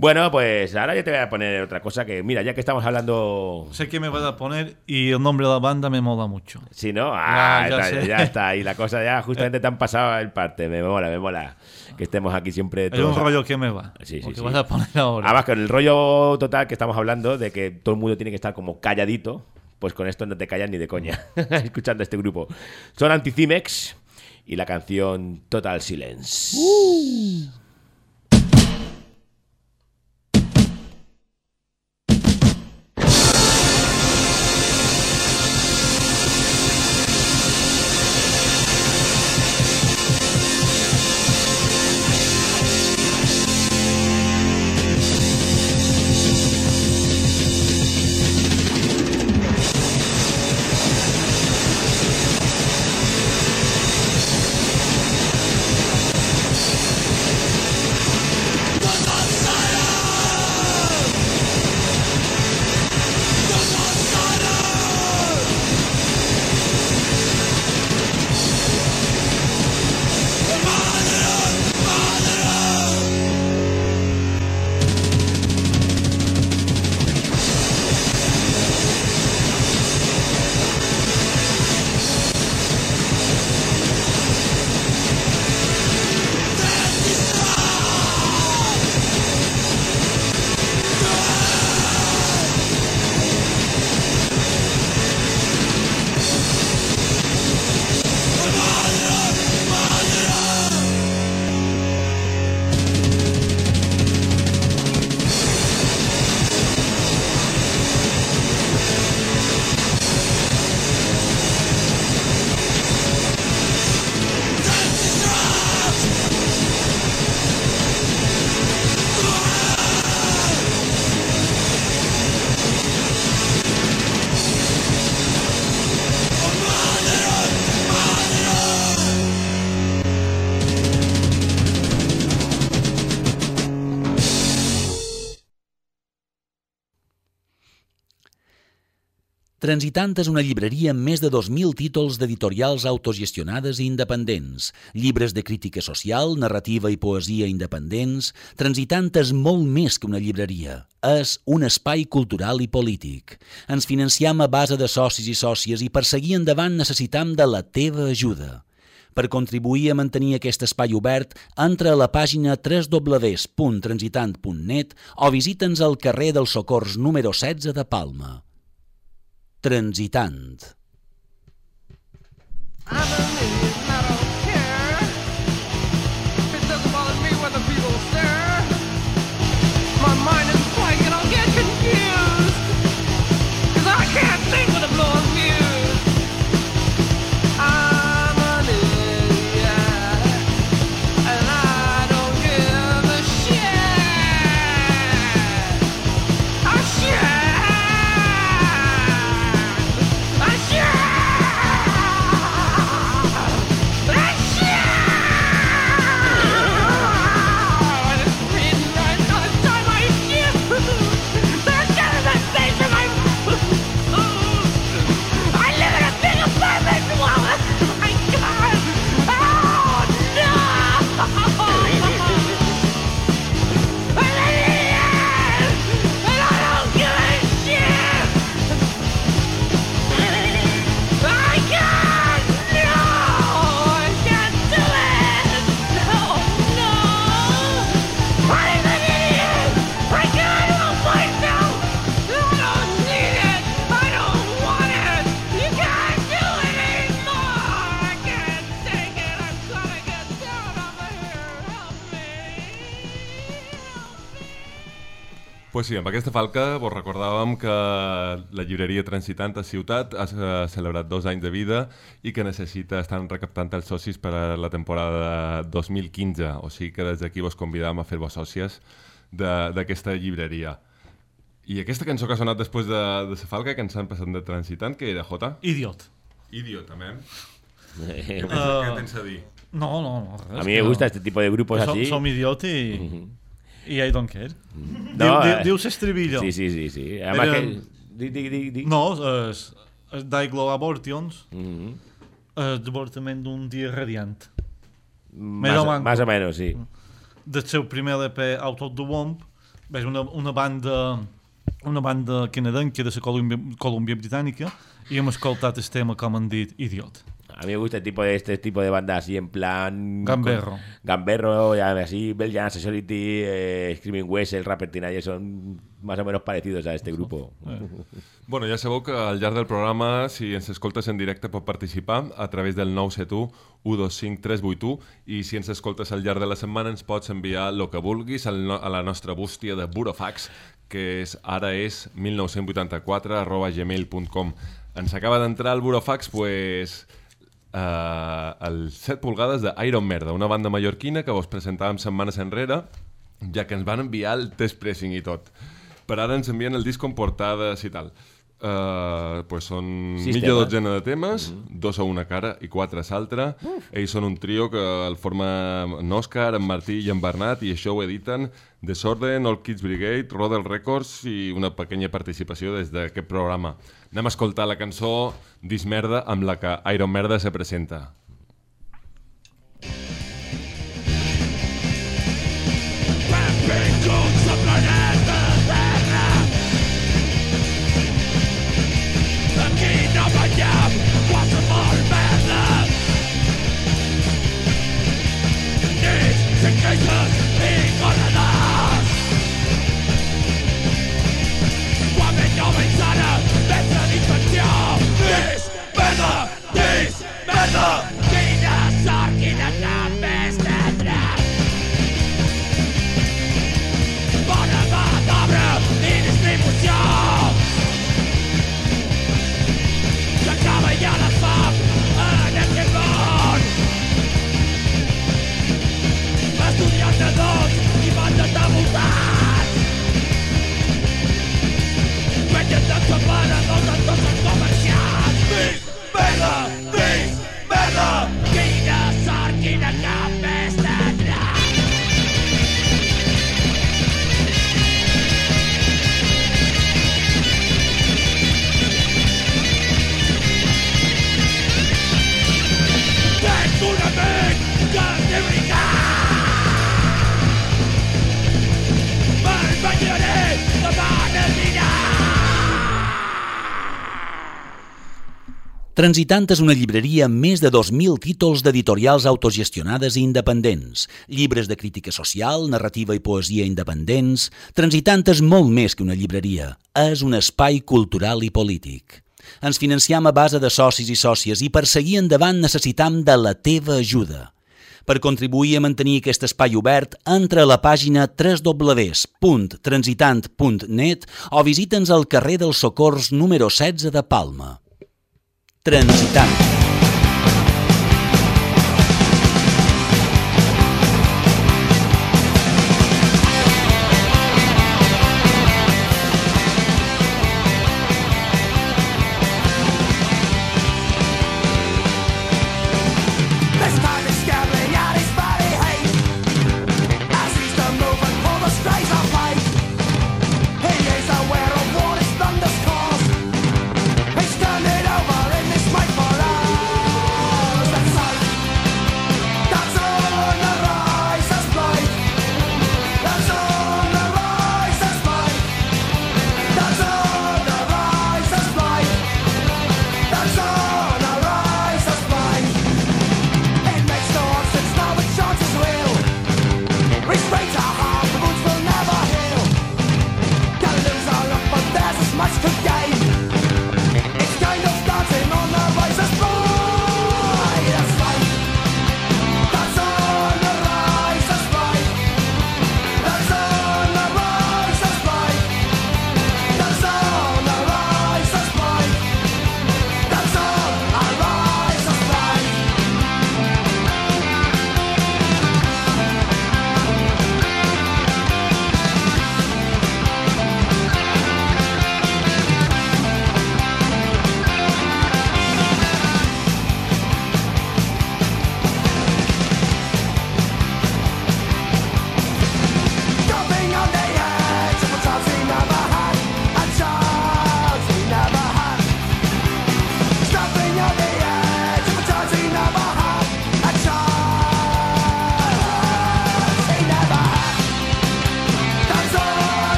Bueno, pues ahora yo te voy a poner otra cosa que, mira, ya que estamos hablando... Sé que me vas a poner y el nombre de la banda me mola mucho. Si no, ah, Ya, ya está, sé. ya *laughs* está. Y la cosa ya justamente te han pasado el parte. Me mola, me mola. Que estemos aquí siempre Hay todos. un rollo que me va. Sí, sí, sí. vas a poner ahora. Además, con el rollo total que estamos hablando de que todo el mundo tiene que estar como calladito, pues con esto no te callas ni de coña *laughs* escuchando este grupo. Son Anticimex y la canción Total Silence. Thank Transitant és una llibreria amb més de 2.000 títols d'editorials autogestionades i independents, llibres de crítica social, narrativa i poesia independents. Transitant és molt més que una llibreria. És un espai cultural i polític. Ens financiem a base de socis i sòcies i per seguir endavant necessitam de la teva ajuda. Per contribuir a mantenir aquest espai obert, entra a la pàgina www.transitant.net o visita'ns al carrer dels Socors número 16 de Palma transitant. I'm a sí, amb aquesta falca vos recordàvem que la llibreria Transitant a Ciutat ha eh, celebrat dos anys de vida i que necessita estar recaptant els socis per a la temporada 2015. O sigui que des d'aquí vos convidam a fer-vos sòcies de- d'aquesta llibreria. I aquesta cançó que ha sonat després de, de la falca, que ens han passat de Transitant, que era, Jota? Idiot. Idiot, també. Eh, Què pensa, Uh, què pensa dir? No, no, no. res, A mí me que gusta no. este tipo de grupos Som- así. Som idiot i... I I don't care. No, diu, diu, eh. dius estribillo. Sí, sí, sí, sí. Además Però- que- di- di- di- di. No, és, és d'Iglo Abortions. Mhm. És d'avortament d'un dia radiant. Más- Més o menos, sí. Del seu primer LP, Out of the Womb, és una, una banda una banda canadenca de la Colúmbia, Colúmbia Britànica i hem escoltat el tema, com han dit, Idiot. A mí me gusta el tipo de este tipo de bandas así en plan Gamberro. con- Gamberro, ya así, Belgian Society, eh, Screaming West, el Rapper Teenage son más o menos parecidos a este grupo. Bueno, ja sabeu que al llarg del programa, si ens escoltes en directe, pot participar a través del 971 125 381 i si ens escoltes al llarg de la setmana ens pots enviar el que vulguis al no, a la nostra bústia de Burofax, que és, ara és 1984 arroba gmail.com. Ens acaba d'entrar al Burofax, pues, eh, el 7 pulgades de Iron Merda, una banda mallorquina que vos presentàvem setmanes enrere, ja que ens van enviar el test pressing i tot. Per ara ens envien el disc amb portades i tal. Uh, pues són Sis mitja temes. dotzena de temes, dos a una cara i quatre a l'altra. Ells són un trio que el forma en Òscar, en Martí i en Bernat i això ho editen Desorden, All Kids Brigade, Rodel Records i una pequeña participació des d'aquest programa. Anem a escoltar la cançó Dismerda amb la que Iron Merda se presenta. Benvinguts Transitant és una llibreria amb més de 2.000 títols d'editorials autogestionades i independents, llibres de crítica social, narrativa i poesia independents. Transitant és molt més que una llibreria, és un espai cultural i polític. Ens financiem a base de socis i sòcies i per seguir endavant necessitam de la teva ajuda. Per contribuir a mantenir aquest espai obert, entra a la pàgina www.transitant.net o visita'ns al carrer dels Socors número 16 de Palma. Transitant.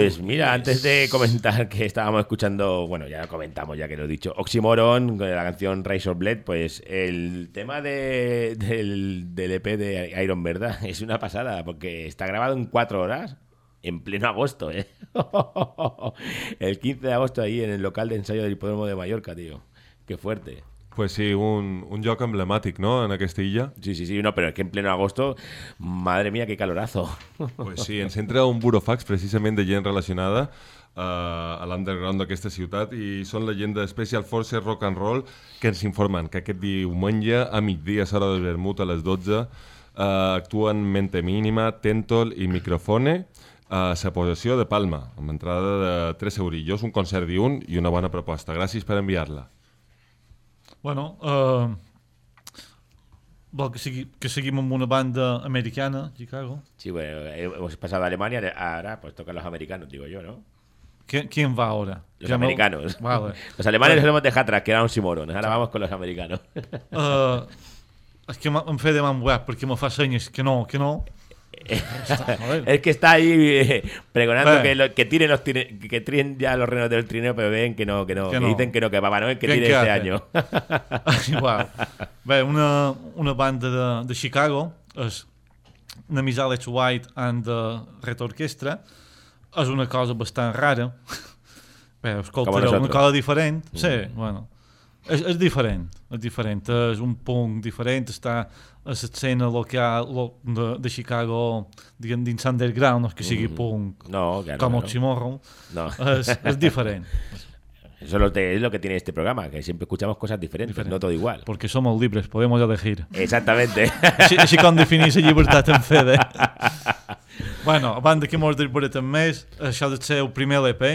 Pues mira, antes de comentar que estábamos escuchando, bueno, ya comentamos, ya que lo he dicho, Oxymoron, con la canción Razor Blade, pues el tema de- del, del EP de Iron ¿verdad? *laughs* Es una pasada, porque está grabado en cuatro horas, en pleno agosto, ¿eh? *laughs* El 15 de agosto ahí en el local de ensayo del Hipódromo de Mallorca, tío. Qué fuerte. Pues sí, un, un lloc emblemàtic, no?, en aquesta illa. Sí, sí, sí, no, pero es que en pleno agosto, madre mía, qué calorazo. Pues sí, ens entra un burofax precisament de gent relacionada uh, a l'underground d'aquesta ciutat i són la gent de Special Forces Rock and Roll que ens informen que aquest diumenge a migdia a l'hora del vermut a les 12 uh, actuen Mente Mínima, Tentol i Microfone a la possessió de Palma, amb entrada de 3 eurillos, un concert d'un i una bona proposta. Gràcies per enviar-la. Bueno, eh, vol que, sigui, que seguim amb una banda americana, Chicago. Sí, bueno, hemos pasado a Alemania, ahora pues tocan los americanos, digo yo, ¿no? ¿Quién, quién va ahora? Los americanos. Vale. *laughs* Los alemanes los hemos dejado atrás, que eran un simorón. Ahora vamos con los americanos. Eh, és que em fe de m'han perquè me fa senyes que no, que no. *laughs* es que está ahí eh, pregonando Bueno. que, lo- que tiren los que tiren ya los renos del trineo, pero ven que no, que no, Que que no. dicen que no, que Papá Noel que tire este año. *laughs* Igual. Bé, una, una banda de, de Chicago és Namis Alex White and the Red Orchestra és una cosa bastant rara bé, nosotros. una cosa diferent Mm. sí, bueno és, és diferent, és diferent és un punk diferent, està a l'escena local lo, de, de Chicago diguem dins underground no és que sigui Mm. punk No, claro, com claro. Oxymoron No. és, és diferent *laughs* Eso es lo, que- es lo que tiene este programa, que siempre escuchamos cosas diferentes, no todo igual. Perquè som llibres, podemos elegir. Exactamente. *laughs* Així, així com definir la llibertat en Fede. *laughs* bueno, abans que mos desbaratem més, això del seu primer LP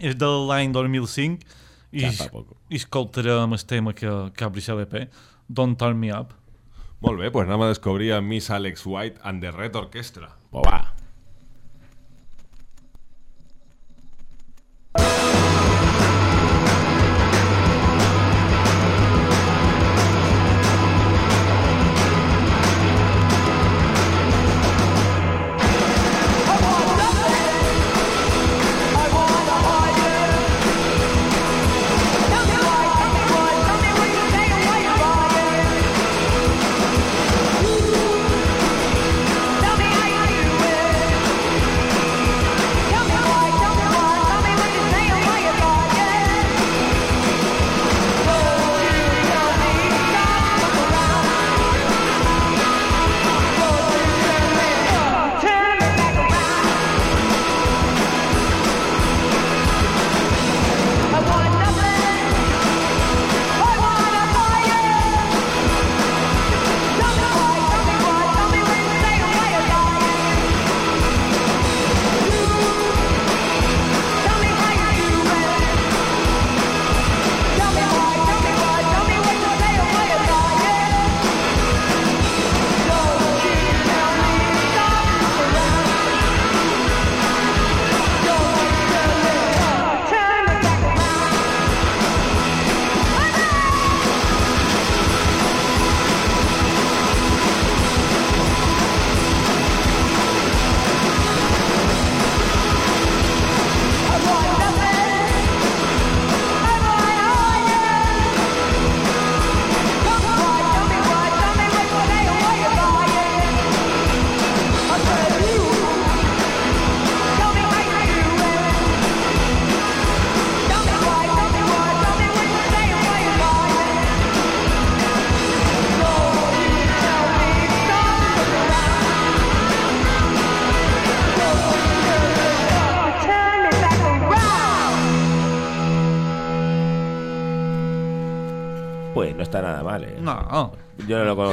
és de l'any 2005 i, Ja poc. i escoltarem el tema que, que obri l'LP, Don't Turn Me Up. Molt bé, pues anem a descobrir a Miss Alex White and the Red Orchestra. Pues va.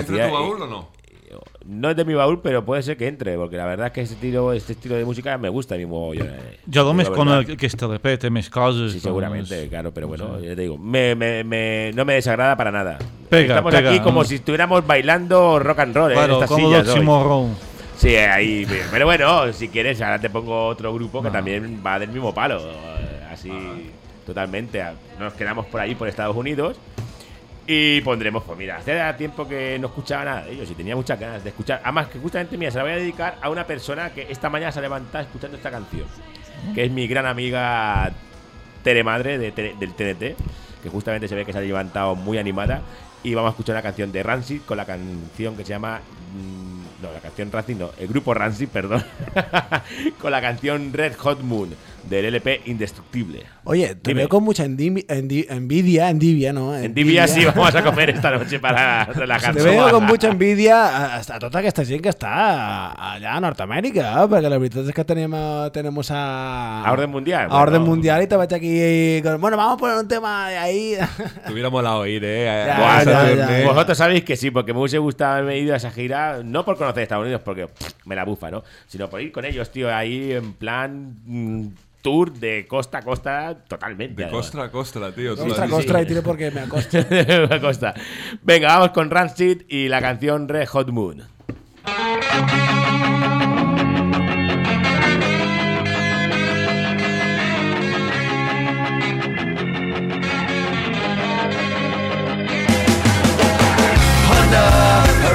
Yo no lo conocía. ¿Es de tu baúl o no? No es de mi baúl, pero puede ser que entre, porque la verdad es que este estilo, este estilo de música me gusta a mí mogollón. eh. Ja només La con el, aquest LP té més coses. Sí, seguramente, claro, pero bueno, no ya te digo, me, me- me- no me desagrada para nada. Pega, Estamos pega. aquí como si estuviéramos bailando rock and roll, ¿eh? Claro, en estas como sillas. Sí, ahí, pero bueno, si quieres, ahora te pongo otro grupo que No. también va del mismo palo, eh, así totalmente. Nos quedamos por ahí, por Estados Unidos. Y pondremos, pues mira, hace tiempo que no escuchaba nada de ellos y tenía muchas ganas de escuchar. Además, que justamente, mira, se la voy a dedicar a una persona que esta mañana se ha levantado escuchando esta canción, que es mi gran amiga Tere Madre de del TNT, que justamente se ve que se ha levantado muy animada. Y vamos a escuchar una canción de Rancid con la canción que se llama. mm, No, la canción Rancid no, el grupo Rancid, perdón. *laughs* con la canción Red Hot Moon del LP Indestructible. Oye, te Dime. veo con mucha envidia, envidia, ¿no? Envidia sí, vamos a comer esta noche para relajarnos. Te veo con mucha envidia a, a tota aquesta gent que està allà a Nord-Amèrica, eh? perquè la veritat és que tenim, eh, tenemos a... A Orden Mundial, A Orden bueno. Mundial y te vaig aquí con, bueno, vamos a poner un tema de ahí. Te hubiera molado ir, ¿eh? *laughs* Ya. Vosotros sabéis que sí, porque me hubiese gustado haberme ido a esa gira, no por conocer Estados Unidos, porque pff, me la bufa, ¿no? Sino por ir con ellos, tío, ahí en plan mm, tour de costa a costa totalmente. De además. costra a costra, tío. tú Costra, lo has costra, y tiro porque me acosta. *laughs* Me acosta. Venga, vamos con Rancid y la canción Red Hot Moon. A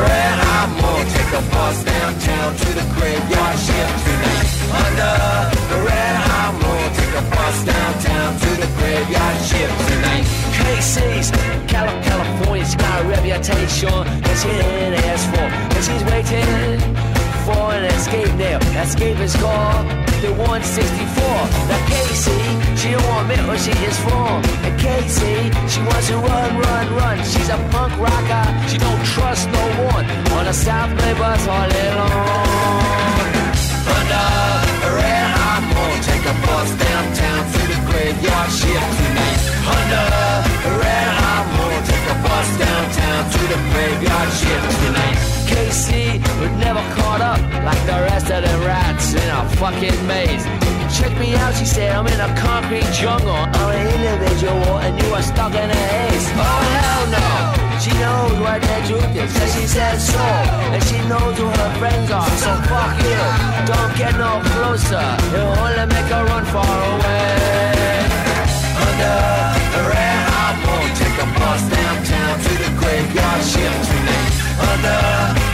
red take a bus downtown to the graveyard shift tonight. Under Casey's Cal- California's got a reputation that she didn't ask for, and she's waiting for an escape now. Escape is called the 164. Now Casey, she don't want me where she is from. And Casey, she wants to run, run, run. She's a punk rocker. She don't trust no one on a South bus all day long. Under a red hot moon, take a bus downtown Red hot morning, take a bus downtown to the graveyard shift tonight. KC was never caught up like the rest of the rats in a fucking maze. Check me out, she said, I'm in a concrete jungle. I'm an individual and you are stuck in a haze. Oh hell no! She knows what the truth is, and she says so. And she knows who her friends are, so fuck you. Don't get no closer, it'll only make her run far away. Under the red bus downtown to the graveyard shift tonight. Under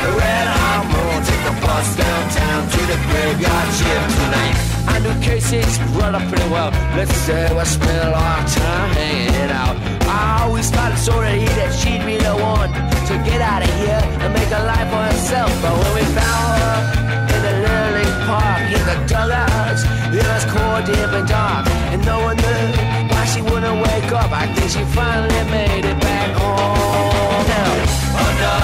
the red hot moon, take a bus downtown to the graveyard shift tonight. I knew Casey's brought up pretty well. Let's say we spent a lot of time hanging out. I always thought it sort of he that she'd be the one to get out of here and make a life for herself. But when we found her in the League Park, in the dugouts, it was cold, dim, and dark, and no one knew wouldn't wake up. I think she finally made it back home. Now, under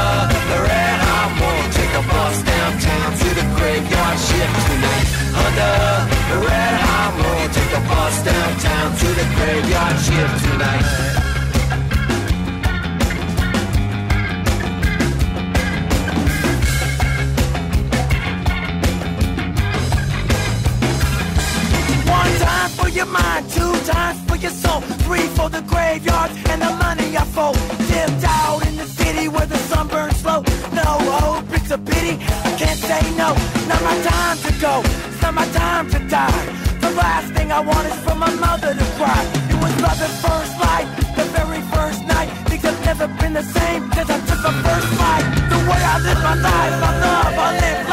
the red hot moon, take a bus downtown to the graveyard shift tonight. Under the red hot moon, take a bus downtown to the graveyard shift tonight. Time for your mind, two times for your soul, three for the graveyards and the money I fold. Dipped out in the city where the sun burns slow. No hope, it's a pity. I can't say no. Not my time to go. It's not my time to die. The last thing I want is for my mother to cry. It was love at first light, the very first night. Things have never been the same since I took my first flight. The way I live my life, my love, I live.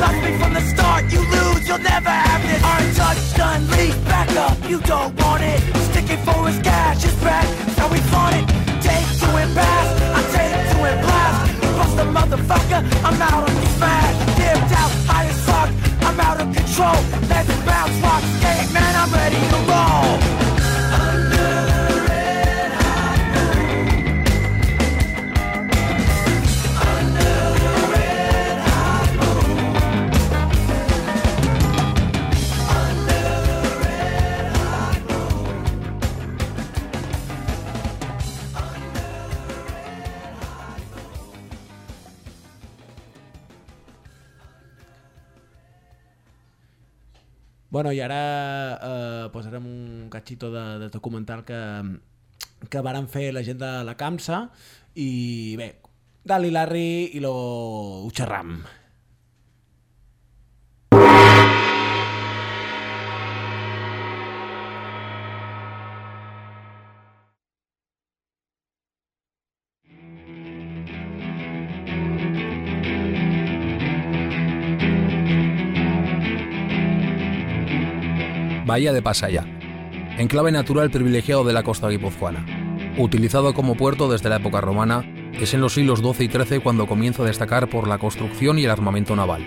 Lost me from the start, you lose, you'll never have this. Untouched, done, leave, back up, you don't want it. Sticking for his cash, is back, how we flaunt it. Take to and pass, I take to and blast. Bust the motherfucker, I'm out on these smash. Dipped out, high as fuck, I'm out of control. Let's bounce, rock, skate, man, I'm ready to roll. Bueno, i ara eh, posarem un catxito de, de documental que, que varen fer la gent de la CAMSA i bé, Dali Larry i lo ho xerram. Bahía de Pasaya, enclave natural privilegiado de la costa guipuzcoana. Utilizado como puerto desde la época romana, es en los siglos XII y XIII cuando comienza a destacar por la construcción y el armamento naval.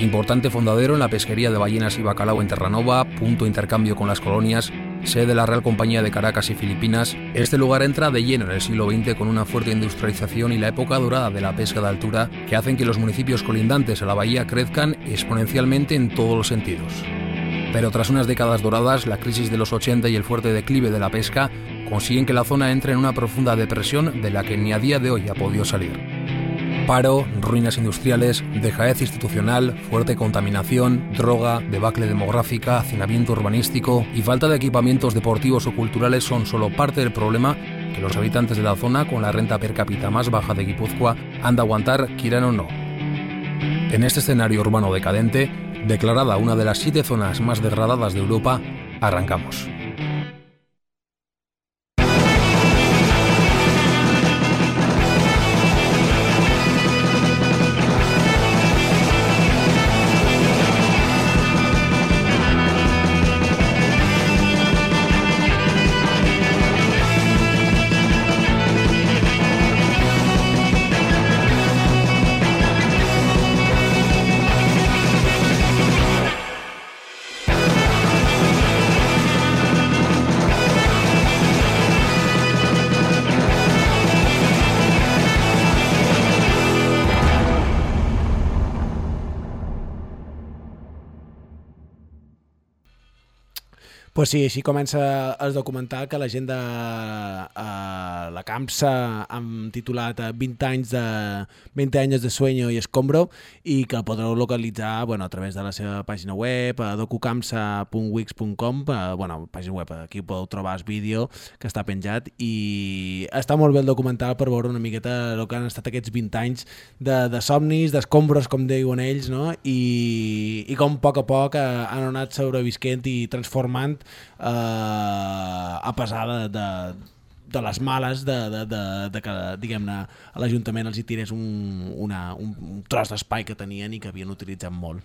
Importante fondadero en la pesquería de ballenas y bacalao en Terranova, punto de intercambio con las colonias, sede de la Real Compañía de Caracas y Filipinas, este lugar entra de lleno en el siglo XX con una fuerte industrialización y la época dorada de la pesca de altura que hacen que los municipios colindantes a la bahía crezcan exponencialmente en todos los sentidos. Pero tras unas décadas doradas, la crisis de los 80 y el fuerte declive de la pesca consiguen que la zona entre en una profunda depresión de la que ni a día de hoy ha podido salir. Paro, ruinas industriales, dejadez institucional, fuerte contaminación, droga, debacle demográfica, hacinamiento urbanístico y falta de equipamientos deportivos o culturales son solo parte del problema que los habitantes de la zona con la renta per cápita más baja de Guipúzcoa han de aguantar, quieran o no. En este escenario urbano decadente, declarada una de las siete zonas más degradadas de Europa, arrancamos. Pues sí, així comença el documental que la gent de uh, la CAMSA han titulat eh, 20 anys de 20 anys de sueño i escombro i que podreu localitzar bueno, a través de la seva pàgina web a docucamsa.wix.com uh, bueno, pàgina web, aquí podeu trobar el vídeo que està penjat i està molt bé el documental per veure una miqueta el que han estat aquests 20 anys de, de somnis, d'escombros, com diuen ells, no? I, i com a poc a poc eh, han anat sobrevisquent i transformant eh, a pesar de, de, de les males de, de, de, de que, diguem-ne, l'Ajuntament els hi tirés un, una, un, un tros d'espai que tenien i que havien utilitzat molt.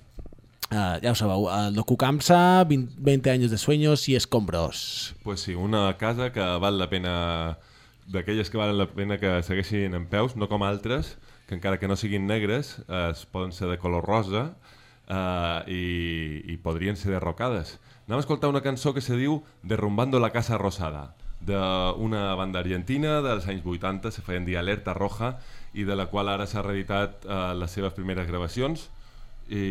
Uh, ja ho sabeu, el DocuCamsa, 20, 20 anys de sueños i escombros. Pues sí, una casa que val la pena d'aquelles que valen la pena que segueixin en peus, no com altres, que encara que no siguin negres, eh, es poden ser de color rosa eh, i, i podrien ser derrocades. Anem a escoltar una cançó que se diu Derrumbando la Casa Rosada, d'una banda argentina dels anys 80, se feien dir Alerta Roja, i de la qual ara s'ha reeditat eh, les seves primeres gravacions, i,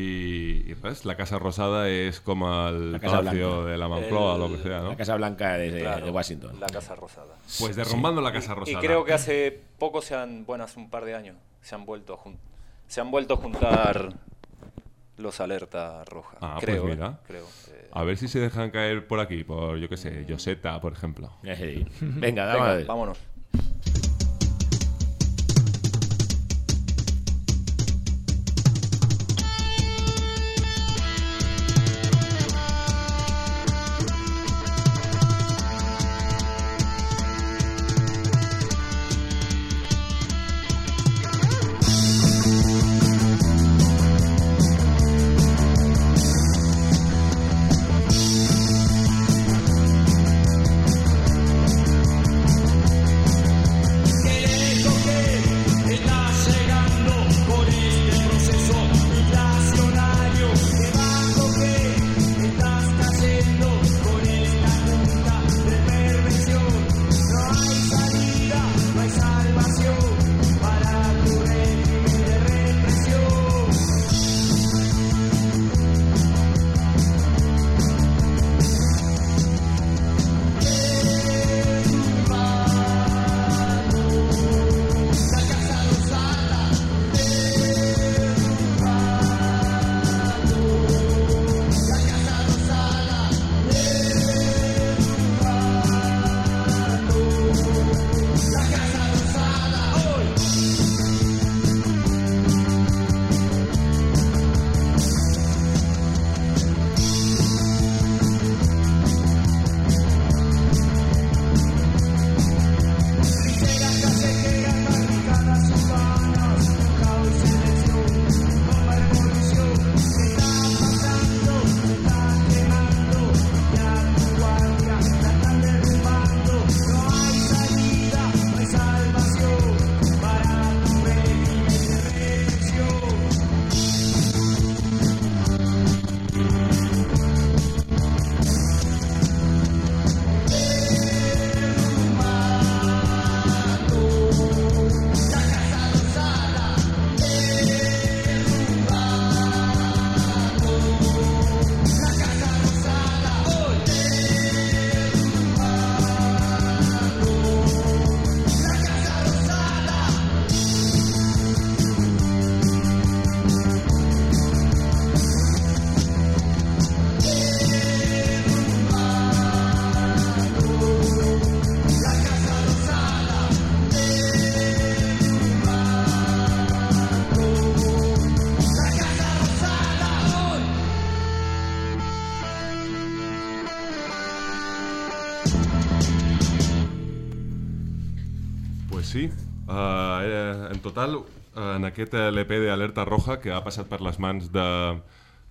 i res, la Casa Rosada és com el Palacio de la Moncloa, El- lo que sea, ¿no? la Casa Blanca de, de- Claro, de Washington. La Casa Rosada. Pues derrumbando la Casa Y- Rosada. Y creo que hace poco se han, bueno, hace un par de años, se han vuelto a, jun- se han vuelto a juntar los alerta roja. Ah, creo, pues ¿eh? mira. creo. A ver si se dejan caer por aquí, por, yo qué sé, Joseta, por ejemplo. Venga, Venga, vamos a ver. vámonos. Total, en aquest LP d'Alerta Roja que ha passat per les mans de,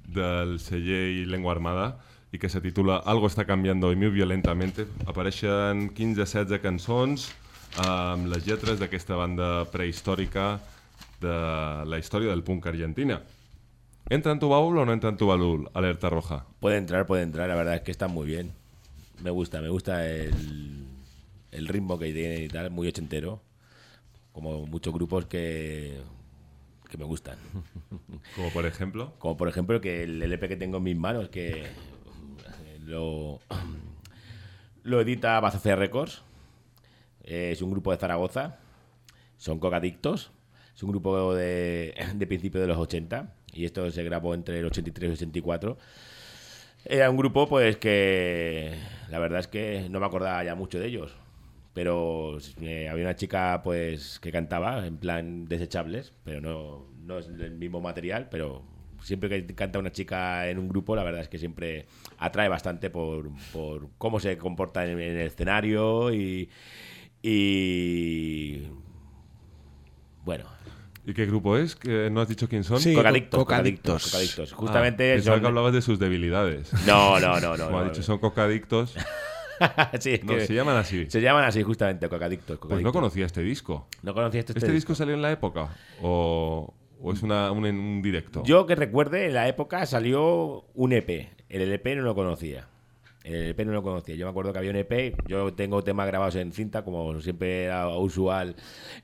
del celler i Lengua Armada i que se titula Algo está cambiando y muy violentamente, apareixen 15-16 cançons amb les lletres d'aquesta banda prehistòrica de la història del punk argentina. ¿Entra en tu baúl o no entra en tu baúl, Alerta Roja? Puede entrar, puede entrar, la verdad es que está muy bien. Me gusta, me gusta el, el ritmo que tiene y tal, muy ochentero. Como muchos grupos que, que me gustan. *laughs* Como por ejemplo. Como por ejemplo que el LP que tengo en mis manos, que lo, lo edita Bazofea Records. Es un grupo de Zaragoza. Son cocadictos. Es un grupo de, de principios de los 80. Y esto se grabó entre el 83 y el 84. Era un grupo, pues que la verdad es que no me acordaba ya mucho de ellos. Pero eh, había una chica, pues, que cantaba en plan desechables, pero no, no es el mismo material. Pero siempre que canta una chica en un grupo, la verdad es que siempre atrae bastante por, por cómo se comporta en, en el escenario y. y bueno, ¿Y qué grupo es? ¿Que ¿No has dicho quién son? Sí, Cocadictos, Cocadictos, Cocadictos. Justamente Ah, pensaba son- que hablabas de sus debilidades. No, no, no, no, Como ha no. dicho, son cocadictos. *laughs* *laughs* Sí, es No, que- se llaman así. Se llaman así, justamente, Cocadictos. Pues no conocía este disco. No conocía este, ¿Este disco salió en la época? ¿O, o es una, un, un directo? Yo que recuerde, en la época salió un EP. El LP no lo conocía. El LP no lo conocía. Yo me acuerdo que había un EP. Yo tengo temas grabados en cinta, como siempre era usual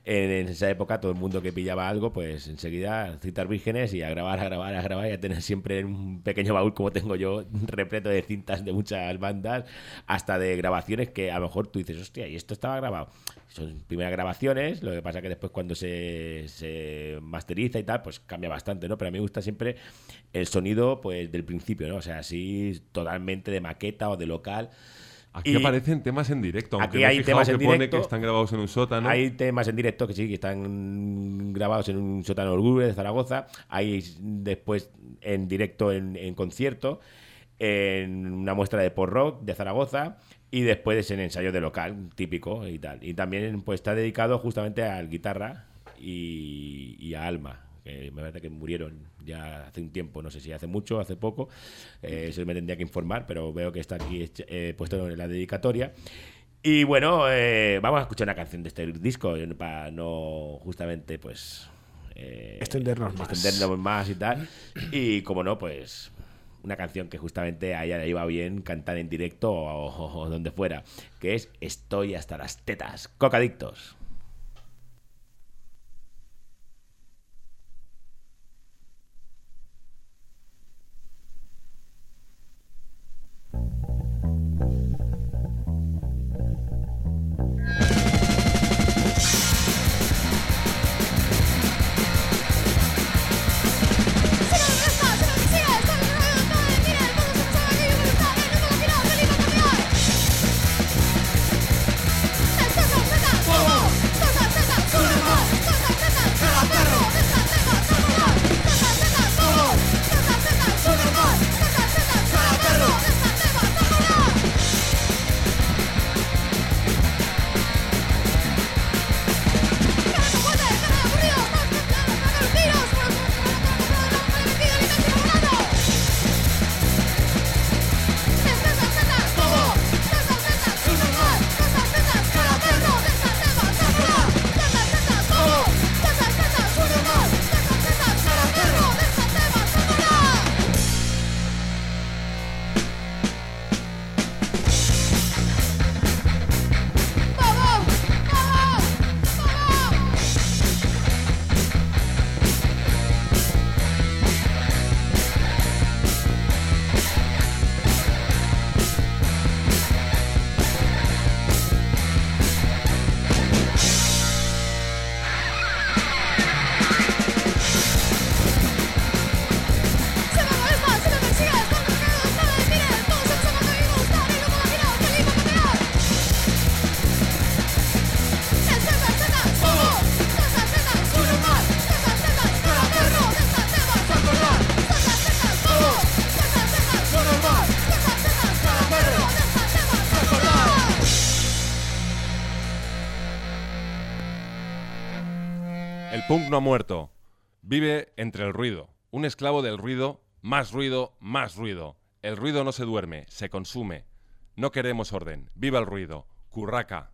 en, esa época. Todo el mundo que pillaba algo, pues enseguida cintas vírgenes y a grabar, a grabar, a grabar y a tener siempre un pequeño baúl como tengo yo, *laughs* repleto de cintas de muchas bandas, hasta de grabaciones que a lo mejor tú dices, hostia, y esto estaba grabado. Son primeras grabaciones, lo que pasa que después cuando se, se masteriza y tal, pues cambia bastante, ¿no? Pero a mí me gusta siempre el sonido pues del principio, ¿no? O sea, así totalmente de maqueta o de local. Aquí Y aparecen temas en directo. Aunque Aquí hay temas que en pone directo. que están grabados en un sótano. Hay temas en directo que sí, que están grabados en un sótano orgullo de Zaragoza. Hay después en directo en, en concierto, en una muestra de pop rock de Zaragoza y después en ensayo de local típico y tal. Y también pues está dedicado justamente al guitarra y, y a Alma. Que me parece que murieron ya hace un tiempo, no sé si hace mucho, hace poco, eh, eso me tendría que informar, pero veo que está aquí eh, puesto en la dedicatoria. Y bueno, eh, vamos a escuchar una canción de este disco eh, para no justamente pues eh, Extendernos más. extendernos más y tal. Y como no, pues una canción que justamente a ella le iba bien cantar en directo o, donde fuera, que es Estoy hasta las tetas, cocadictos. No ha muerto. Vive entre el ruido. Un esclavo del ruido, más ruido, más ruido. El ruido no se duerme, se consume. No queremos orden. Viva el ruido. ¡Curraca!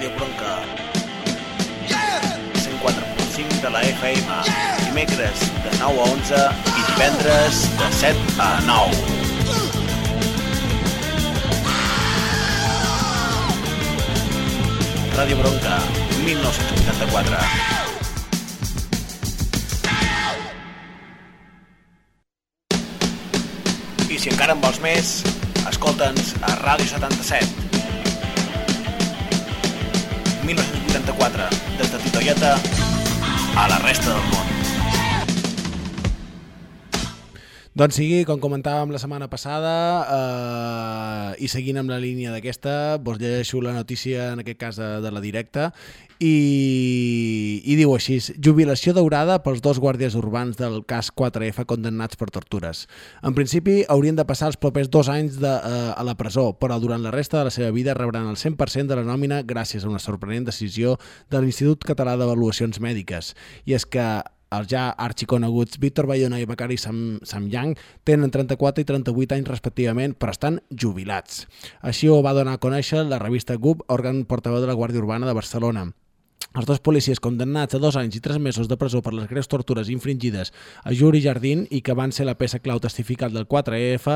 A Ràdio Bronca Doncs sigui, com comentàvem la setmana passada, eh, i seguint amb la línia d'aquesta, vos llegeixo la notícia, en aquest cas de, de la directa, i, i diu així, jubilació daurada pels dos guàrdies urbans del cas 4F condemnats per tortures. En principi, haurien de passar els propers dos anys de, eh, a la presó, però durant la resta de la seva vida rebran el 100% de la nòmina gràcies a una sorprenent decisió de l'Institut Català d'Avaluacions Mèdiques. I és que els ja arxiconeguts Víctor Bayona i Becari Sam, Samyang tenen 34 i 38 anys respectivament, però estan jubilats. Així ho va donar a conèixer la revista GUP, òrgan portaveu de la Guàrdia Urbana de Barcelona. Els dos policies condemnats a dos anys i tres mesos de presó per les greus tortures infringides a Juri Jardín i que van ser la peça clau testificat del 4EF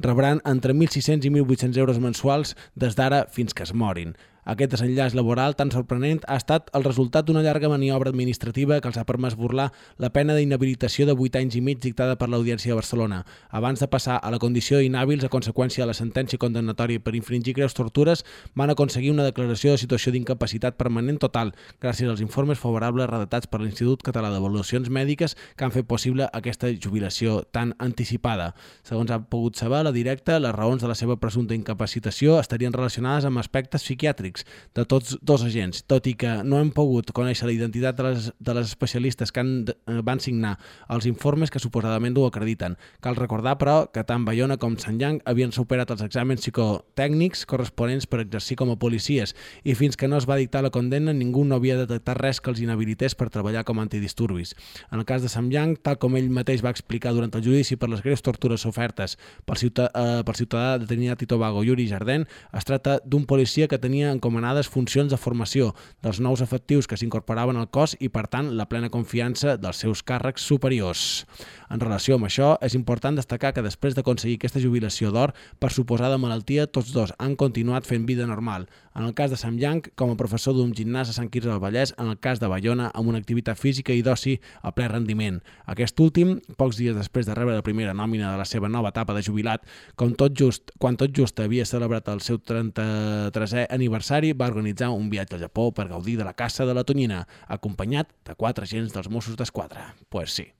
rebran entre 1.600 i 1.800 euros mensuals des d'ara fins que es morin. Aquest desenllaç laboral tan sorprenent ha estat el resultat d'una llarga maniobra administrativa que els ha permès burlar la pena d'inhabilitació de 8 anys i mig dictada per l'Audiència de Barcelona, abans de passar a la condició d'inhàbils a conseqüència de la sentència condemnatòria per infringir greus tortures, van aconseguir una declaració de situació d'incapacitat permanent total gràcies als informes favorables redactats per l'Institut Català d'Avaluacions Mèdiques que han fet possible aquesta jubilació tan anticipada. Segons ha pogut saber la directa, les raons de la seva presumpta incapacitació estarien relacionades amb aspectes psiquiàtrics de tots dos agents, tot i que no hem pogut conèixer la identitat de les, de les especialistes que han, eh, van signar els informes que suposadament ho acrediten. Cal recordar, però, que tant Bayona com Sanyang havien superat els exàmens psicotècnics corresponents per exercir com a policies i fins que no es va dictar la condemna ningú no havia detectat res que els inhabilités per treballar com a antidisturbis. En el cas de Samyang, tal com ell mateix va explicar durant el judici per les greus tortures sofertes pel ciutadà, eh, pel ciutadà de Trinidad i Tobago, Yuri Jardén, es tracta d'un policia que tenia encomanades funcions de formació dels nous efectius que s'incorporaven al cos i, per tant, la plena confiança dels seus càrrecs superiors. En relació amb això, és important destacar que després d'aconseguir aquesta jubilació d'or per suposada malaltia, tots dos han continuat fent vida normal. En el cas de Sam Yang, com a professor d'un gimnàs a Sant Quirze del Vallès, en el cas de Bayona, amb una activitat física i d'oci a ple rendiment. Aquest últim, pocs dies després de rebre la primera nòmina de la seva nova etapa de jubilat, com tot just, quan tot just havia celebrat el seu 33è aniversari, va organitzar un viatge al Japó per gaudir de la caça de la tonyina, acompanyat de quatre agents dels Mossos d'Esquadra. Pues sí.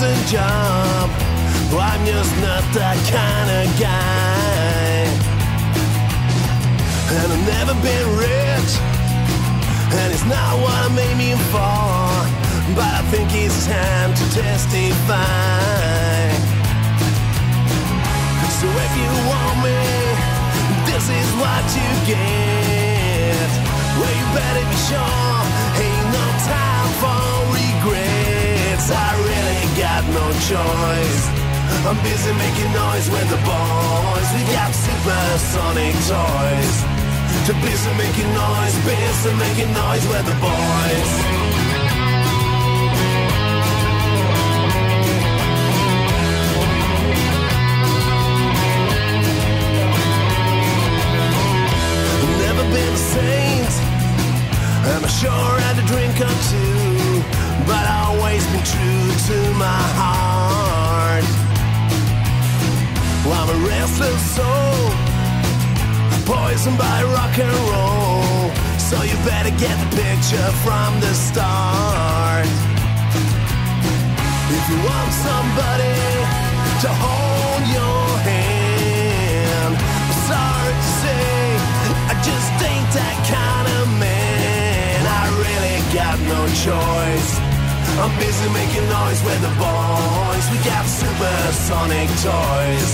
Decent job. Well, I'm just not that kind of guy. And I've never been rich, and it's not what I'm aiming for. But I think it's time to testify. So if you want me, this is what you get. Well, you better be sure, ain't no time for. I really got no choice. I'm busy making noise with the boys. We got supersonic toys. Too busy making noise, busy making noise with the boys. Never been a saint. I'm sure had a drink or two, but always been true to my heart. Well, I'm a restless soul, poisoned by rock and roll. So you better get the picture from the start. If you want somebody to hold your hand, I'm sorry to say, I just ain't that kind of man. I really got no choice. I'm busy making noise with the boys. We got supersonic toys.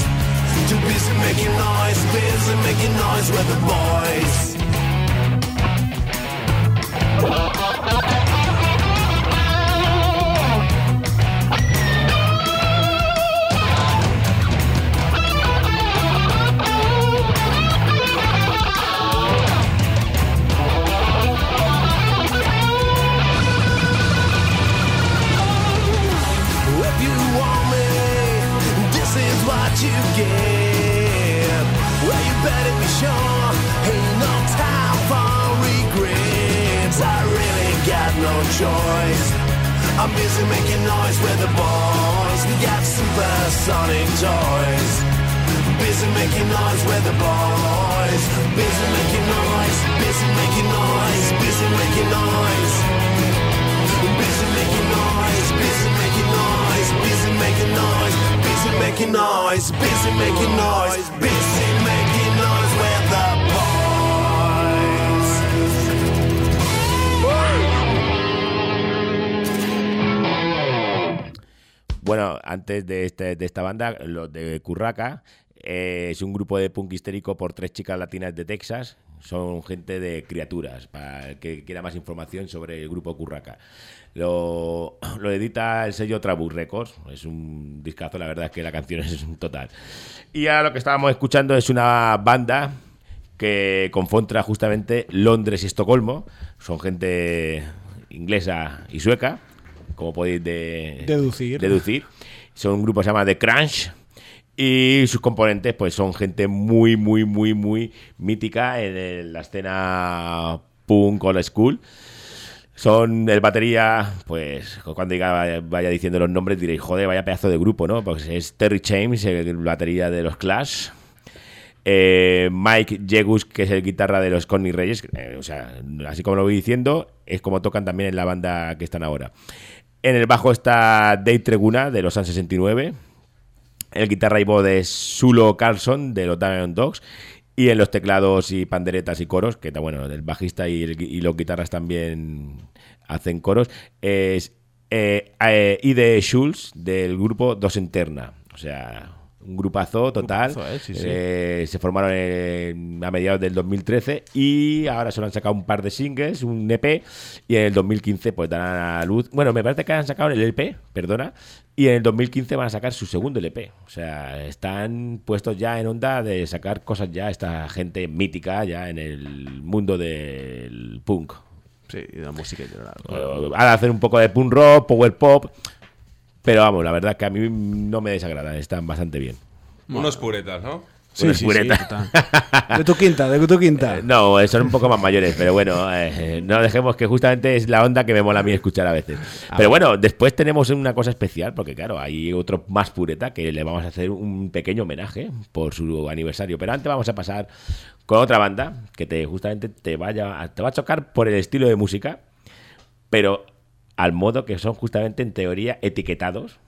Too busy making noise, busy making noise with the boys. Choice. I'm busy making noise with the boys. We got supersonic toys. Busy making noise with the boys. Busy making noise, busy making noise, busy making noise. Busy making noise, busy making noise, busy making noise, busy making noise, busy making noise, busy making noise Bueno, antes de, este- de esta banda, los de Curraca, eh, es un grupo de punk histérico por tres chicas latinas de Texas. Son gente de criaturas, para el que quiera más información sobre el grupo Curraca. Lo, *clears throat* edita el sello Trabus Records. Es un discazo, la verdad es que la canción *laughs* es un total. Y ahora lo que estábamos escuchando es una banda que confronta justamente Londres y Estocolmo. Son gente inglesa y sueca, como podéis de- Deducir. deducir. Son un grupo que se llama The Crunch. Y sus componentes, pues son gente muy, muy, muy, muy mítica en la escena punk old school. Son el batería, pues cuando diga, vaya, vaya diciendo los nombres diréis, joder, vaya pedazo de grupo, ¿no? Pues es Terry James, el batería de los Clash. Eh, Mike Jegus, que es el guitarra de los Connie Reyes. eh, o sea, así como lo voy diciendo, es como tocan también en la banda que están ahora. En el bajo está Dave Treguna, de los Sun 69. El guitarra y voz es Sulo Carlson, de los Diamond Dogs. Y en los teclados y panderetas y coros, que está bueno, el bajista y, el- los guitarras también hacen coros, es eh, eh, Ide Schulz, del grupo Dos Interna. O sea, un grupazo total. Grupazo, eh, sí, sí. Eh, se formaron en- a mediados del 2013 y ahora solo han sacado un par de singles, un EP, y en el 2015 pues darán a luz. Bueno, me parece que han sacado el LP, perdona, y en el 2015 van a sacar su segundo LP. O sea, están puestos ya en onda de sacar cosas ya, esta gente mítica ya en el mundo del punk. Sí, y de la música en general. Eh, Van a hacer un poco de punk rock, power pop, pero vamos, la verdad es que a mí no me desagradan, están bastante bien. Unos puretas, ¿no? Sí, sí, sí. *laughs* De tu quinta, de tu quinta. Eh, No, eh, son un poco más mayores, pero bueno, eh, no dejemos que justamente es la onda que me mola a mí escuchar a veces. Pero bueno, después tenemos una cosa especial, porque claro, hay otro más pureta que le vamos a hacer un pequeño homenaje por su aniversario. Pero antes vamos a pasar con otra banda que te justamente te vaya te va a chocar por el estilo de música, pero al modo que son justamente en teoría etiquetados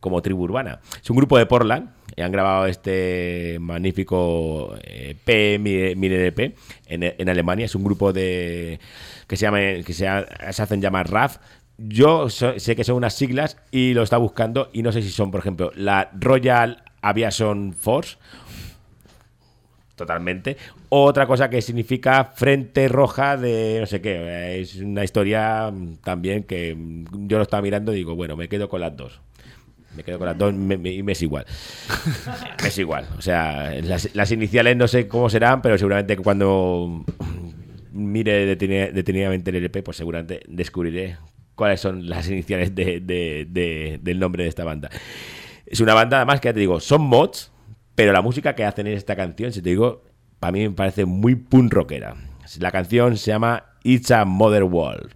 como tribu urbana. Es un grupo de Portland y han grabado este magnífico eh, LP en, en Alemania. Es un grupo de que se llama que se, ha- se hacen llamar RAF. Yo sé que son unas siglas y lo está buscando y no sé si son, por ejemplo, la Royal Aviation Force totalmente. Otra cosa que significa Frente Roja de no sé qué. Es una historia también que yo lo estaba mirando y digo, bueno, me quedo con las dos. Me quedo con las dos me- me- y me es igual. *laughs* me es igual. O sea, las, las iniciales no sé cómo serán, pero seguramente cuando mire deteni- detenidamente el LP, pues seguramente descubriré cuáles son las iniciales de- de- de- del nombre de esta banda. Es una banda, además, que ya te digo, son mods, pero la música que hacen en esta canción, si te digo, para mí me parece muy punk rockera. La canción se llama It's a Mother World.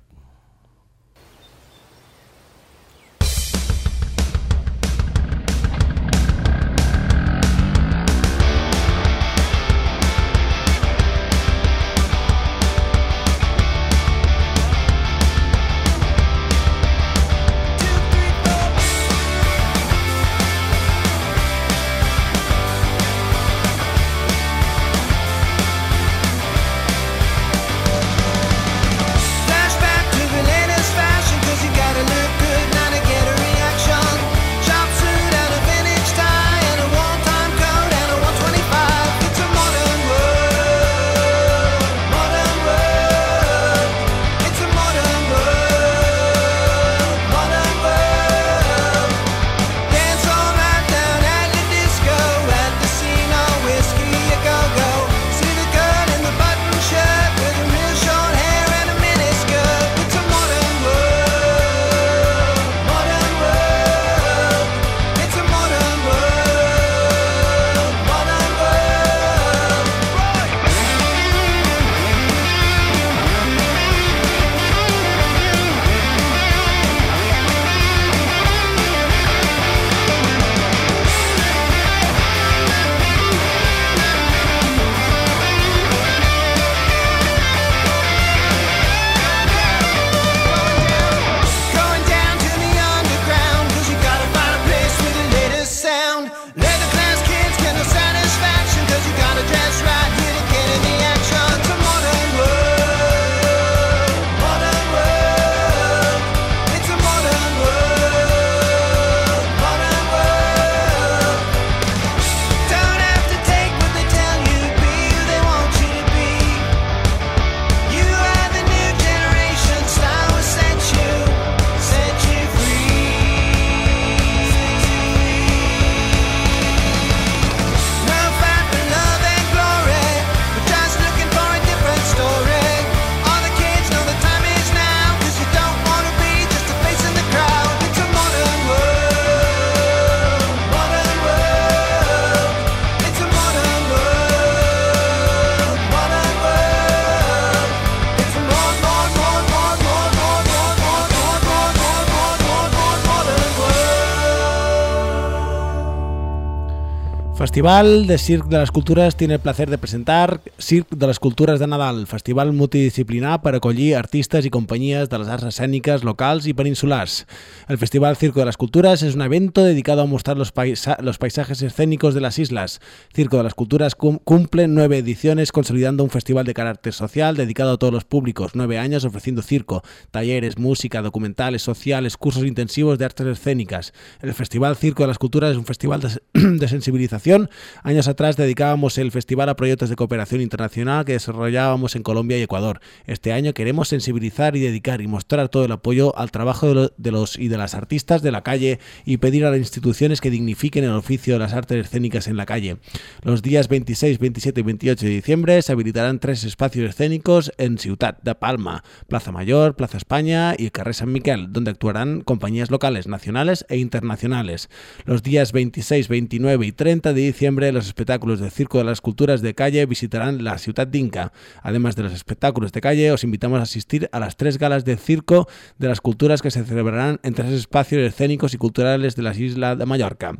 Festival de Circ de las Culturas tiene el placer de presentar Circ de les Cultures de Nadal, festival multidisciplinar per acollir artistes i companyies de les arts escèniques locals i peninsulars. El Festival Circo de las Culturas es un evento dedicado a mostrar los, paisa- los paisajes escénicos de las islas. Circo de las Culturas cum- cumple nueve ediciones consolidando un festival de carácter social dedicado a todos los públicos, nueve años ofreciendo circo, talleres, música, documentales, sociales, cursos intensivos de artes escénicas. El Festival Circo de las Culturas es un festival de, *clears throat* de sensibilización. Años atrás dedicábamos el festival a proyectos de cooperación que desarrollábamos en Colombia y Ecuador. Este año queremos sensibilizar y dedicar y mostrar todo el apoyo al trabajo de, lo- de los y de las artistas de la calle y pedir a las instituciones que dignifiquen el oficio de las artes escénicas en la calle. Los días 26, 27 y 28 de diciembre se habilitarán tres espacios escénicos en Ciutat de Palma, Plaza Mayor, Plaza España y Carrer San Miquel, donde actuarán compañías locales, nacionales e internacionales. Los días 26, 29 y 30 de diciembre los espectáculos del Circo de las Culturas de Calle visitarán la ciudad d'Inca. Además de los espectáculos de calle, os invitamos a asistir a las tres galas de Circo de las Culturas que se celebrarán en tres espacios escénicos y culturales de las islas de Mallorca.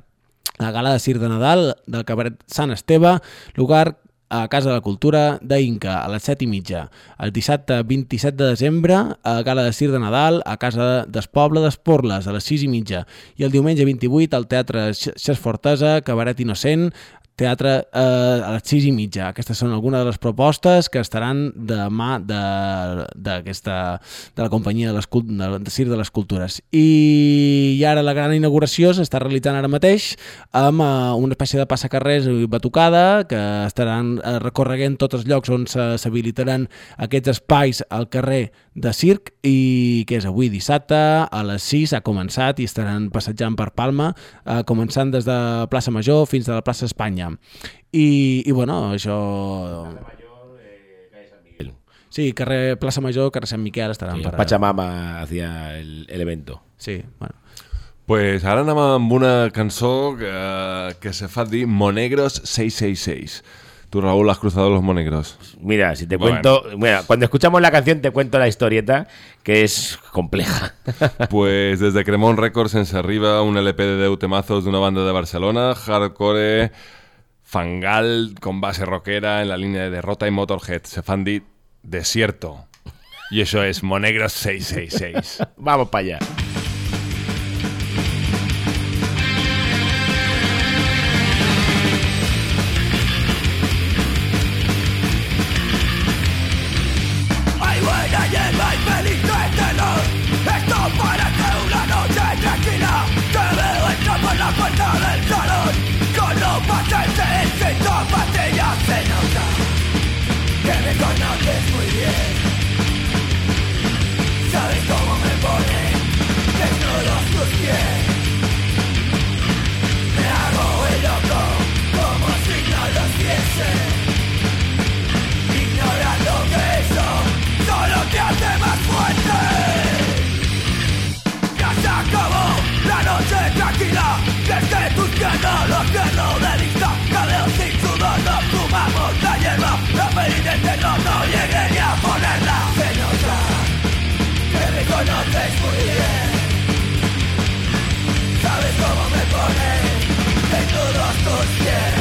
La gala de Cir de Nadal del Cabaret Sant Esteve, lugar a Casa de la Cultura d'Inca, a les 7 i mitja. El dissabte 27 de desembre, a Gala de Cir de Nadal, a Casa del Poble d'Esporles, a les 6 i mitja. I el diumenge 28, al Teatre Xes Fortesa, Cabaret Innocent, teatre eh, a les 6 i mitja. Aquestes són algunes de les propostes que estaran de mà de, d'aquesta de la companyia de, de, de Cir de les Cultures. I, I ara la gran inauguració s'està realitzant ara mateix amb eh, una espècie de passacarrers i batucada que estaran eh, recorreguent tots els llocs on s'habilitaran aquests espais al carrer de Circ i que és avui dissabte a les 6 ha començat i estaran passejant per Palma eh, començant des de plaça Major fins a la plaça Espanya i, i bueno, això Sí, carrer Plaça Major, carrer Sant Miquel estaran Sí, per... Pachamama hacía el, el evento. Sí, bueno. Pues ara anem amb una cançó que, que se fa dir Monegros 666. Tú, Raúl, has cruzado los monegros. Mira, si te Bueno. cuento, mira, cuando escuchamos la canción te cuento la historieta que es compleja. *laughs* Pues desde Cremón Records ens arriba un LP de 10 temazos d'una banda de Barcelona, hardcore, fangal, con base rockera en la línea de Derrota y Motorhead. Se fan dir Desierto. Y eso es Monegros 666. Vamos para allá. Pacientes sin zapatillas se nota Que me conoces muy bien Sabes cómo me pone Desnudos tus pies Me hago el loco Como si no los viese Ignorando que eso solo te hace más fuerte. Ya se acabó la noche tranquila, desde tus piernas los cierro de sudor, nos fumamos la hierba, la penitente no, no llegué ni a ponerla. Se nota que me conoces muy bien. Sabes cómo me pone desnudos tus pies.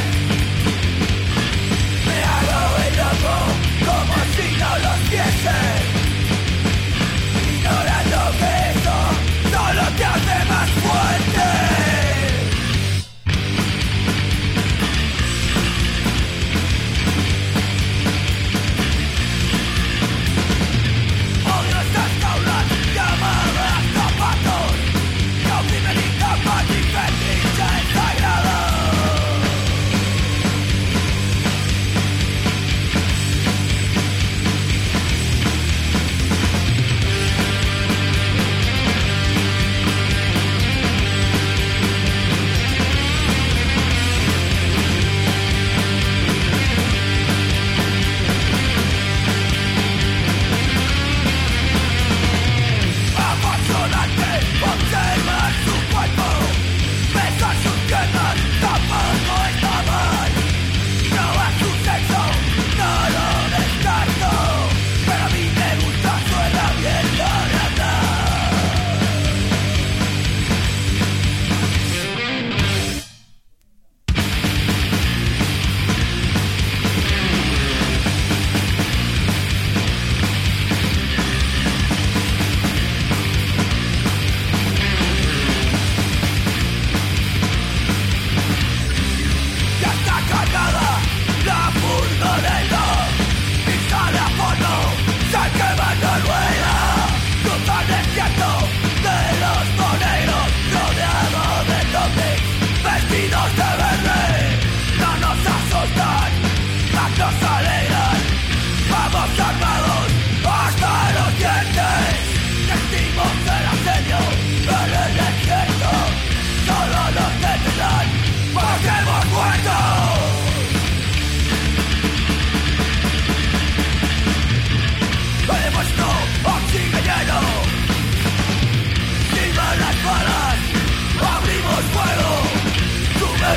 Me hago el loco como si no los viese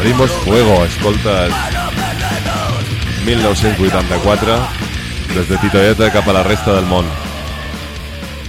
Ritmos Fuego, escoltes 1984 des de Titoeta cap a la resta del món.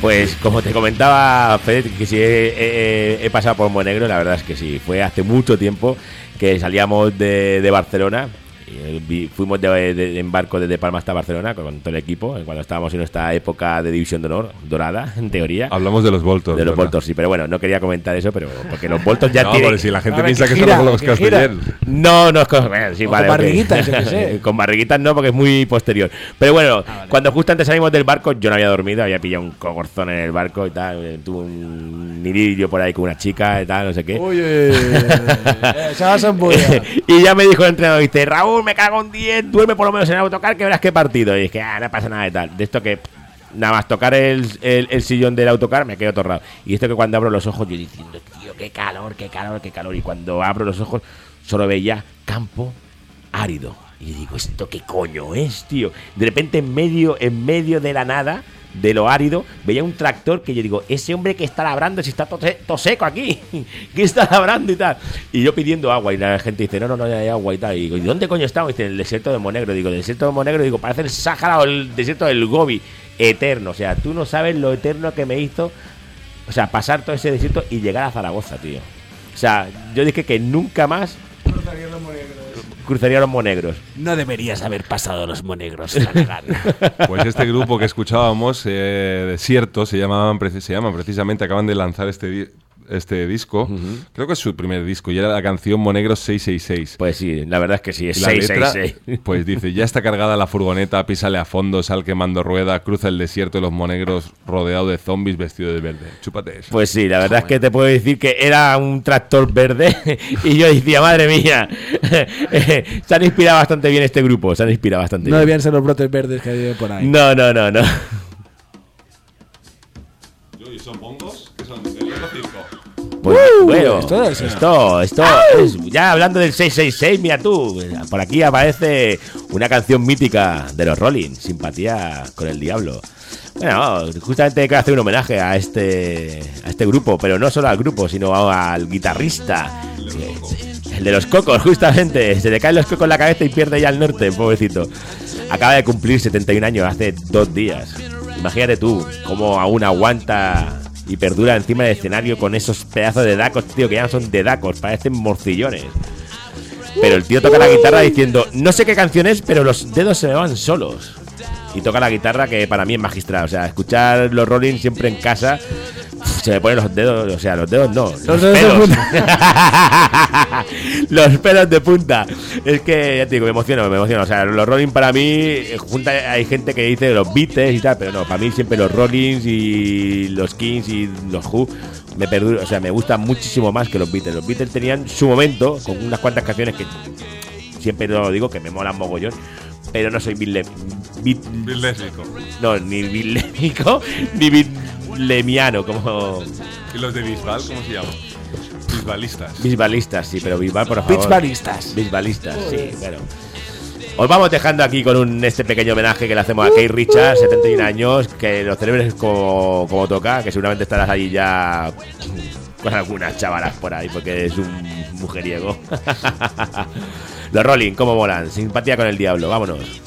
Pues como te comentaba, Fede, que si he, he- he pasado por Monegro, la verdad es que sí. Fue hace mucho tiempo que salíamos de, de Barcelona. Y, eh, fuimos de, de- en barco desde Palma hasta Barcelona con todo el equipo, cuando estábamos en esta época de División de Honor, dorada, *laughs* en teoría. Hablamos de los Voltos. De los ¿verdad? Voltos, sí, pero bueno, no quería comentar eso, pero porque los Voltos ya *laughs* No, tienen... si la gente ver, piensa que que gira, son los que Castellers. No, no es con, bueno, sí, O vale, con barriguitas, sé. *laughs* con barriguitas no, porque es muy posterior. Pero bueno, cuando justo antes salimos del barco, yo no había dormido, había pillado un cogorzón en el barco y tal, eh, tuve un nidillo por ahí con una chica y tal, no sé qué. Oye, esa va a y ya me dijo el entrenador, dice, Raúl, me cago en 10, duerme por lo menos en el autocar que verás qué partido. Y dije, ah, no pasa nada de tal. De esto que nada más tocar el, el- el sillón del autocar me quedo torrado. Y esto que cuando abro los ojos yo diciendo, tío, qué calor, qué calor, qué calor. Y cuando abro los ojos solo veía campo árido. Y digo, ¿esto qué coño es, tío? De repente en medio, en medio de la nada, de lo árido, veía un tractor que yo digo, ese hombre que está labrando, si está todo, todo seco aquí, *laughs* ¿qué está labrando y tal? Y yo pidiendo agua y la gente dice, no, no, no hay agua y tal. Y digo, ¿y dónde coño estamos? Dice, en el desierto de Monegro. Digo, el desierto de Monegro, digo, parece el Sáhara o el desierto del Gobi, eterno. O sea, tú no sabes lo eterno que me hizo, o sea, pasar todo ese desierto y llegar a Zaragoza, tío. O sea, yo dije que nunca más cruzaría los monegros. No deberías haber pasado los monegros. *laughs* Pues este grupo que escuchábamos, eh, Desierto, se llamaban, se llaman precisamente, acaban de lanzar este, di- este disco. Creo que es su primer disco y era la canción Monegros 666. Pues sí, la verdad es que sí, es la letra, 666. Pues dice, ya está cargada la furgoneta, písale a fondo, sal quemando rueda, cruza el desierto de los monegros rodeado de zombies vestido de verde. Chúpate eso. Pues sí, la verdad es que te puedo decir que era un tractor verde *laughs* y yo decía, madre mía, *laughs* se han inspirado bastante bien este grupo, se han inspirado bastante No bien. debían ser los brotes verdes que hay por ahí. No, no, no, no. ¿Y son bongos? ¿Qué son? ¿El Pues, Uh, bueno, esto esto, es- esto, es- ya hablando del 666, mira tú, por aquí aparece una canción mítica de los Rolling, Simpatía con el Diablo. Bueno, justamente quiero hacer un homenaje a este, a este grupo, pero no solo al grupo, sino al guitarrista. eh, El de los cocos, justamente. Se le caen los cocos en la cabeza y pierde ya el norte, pobrecito. Acaba de cumplir 71 años hace dos días. Imagínate tú, cómo aún aguanta y perdura encima del escenario con esos pedazos de dacos, tío, que ya no son de dacos, parecen morcillones. Pero el tío toca la guitarra diciendo, no sé qué canción es, pero los dedos se me van solos. Y toca la guitarra que para mí es magistral. O sea, escuchar los Rolling siempre en casa, se me ponen los dedos, o sea, los dedos no, los, dedos de pelos. *laughs* los pelos de punta. Es que, ya te digo, me emociono, me emociono. O sea, los Rolling para mí, eh, junta, hay gente que dice los Beatles y tal, pero no, para mí siempre los Rollings y los Kings y los Who me perdu- o sea, me gustan muchísimo más que los Beatles. Los Beatles tenían su momento con unas cuantas canciones que siempre lo digo que me molan mogollón, pero no soy Bill, lésbico. No, ni bilémico *laughs* ni bilemiano, como ¿Y los de Bisbal cómo se llaman? Bisbalistas. Bisbalistas, sí, pero Bisbal, por favor. Bisbalistas. Bisbalistas, sí, pero. Os vamos dejando aquí con un, este pequeño homenaje que le hacemos a Kate Richards, 71 años, que lo celebres como, como toca, que seguramente estarás allí ya con algunas chavalas por ahí, porque es un mujeriego. *laughs* Los Rolling, cómo molan, simpatía con el diablo, vámonos.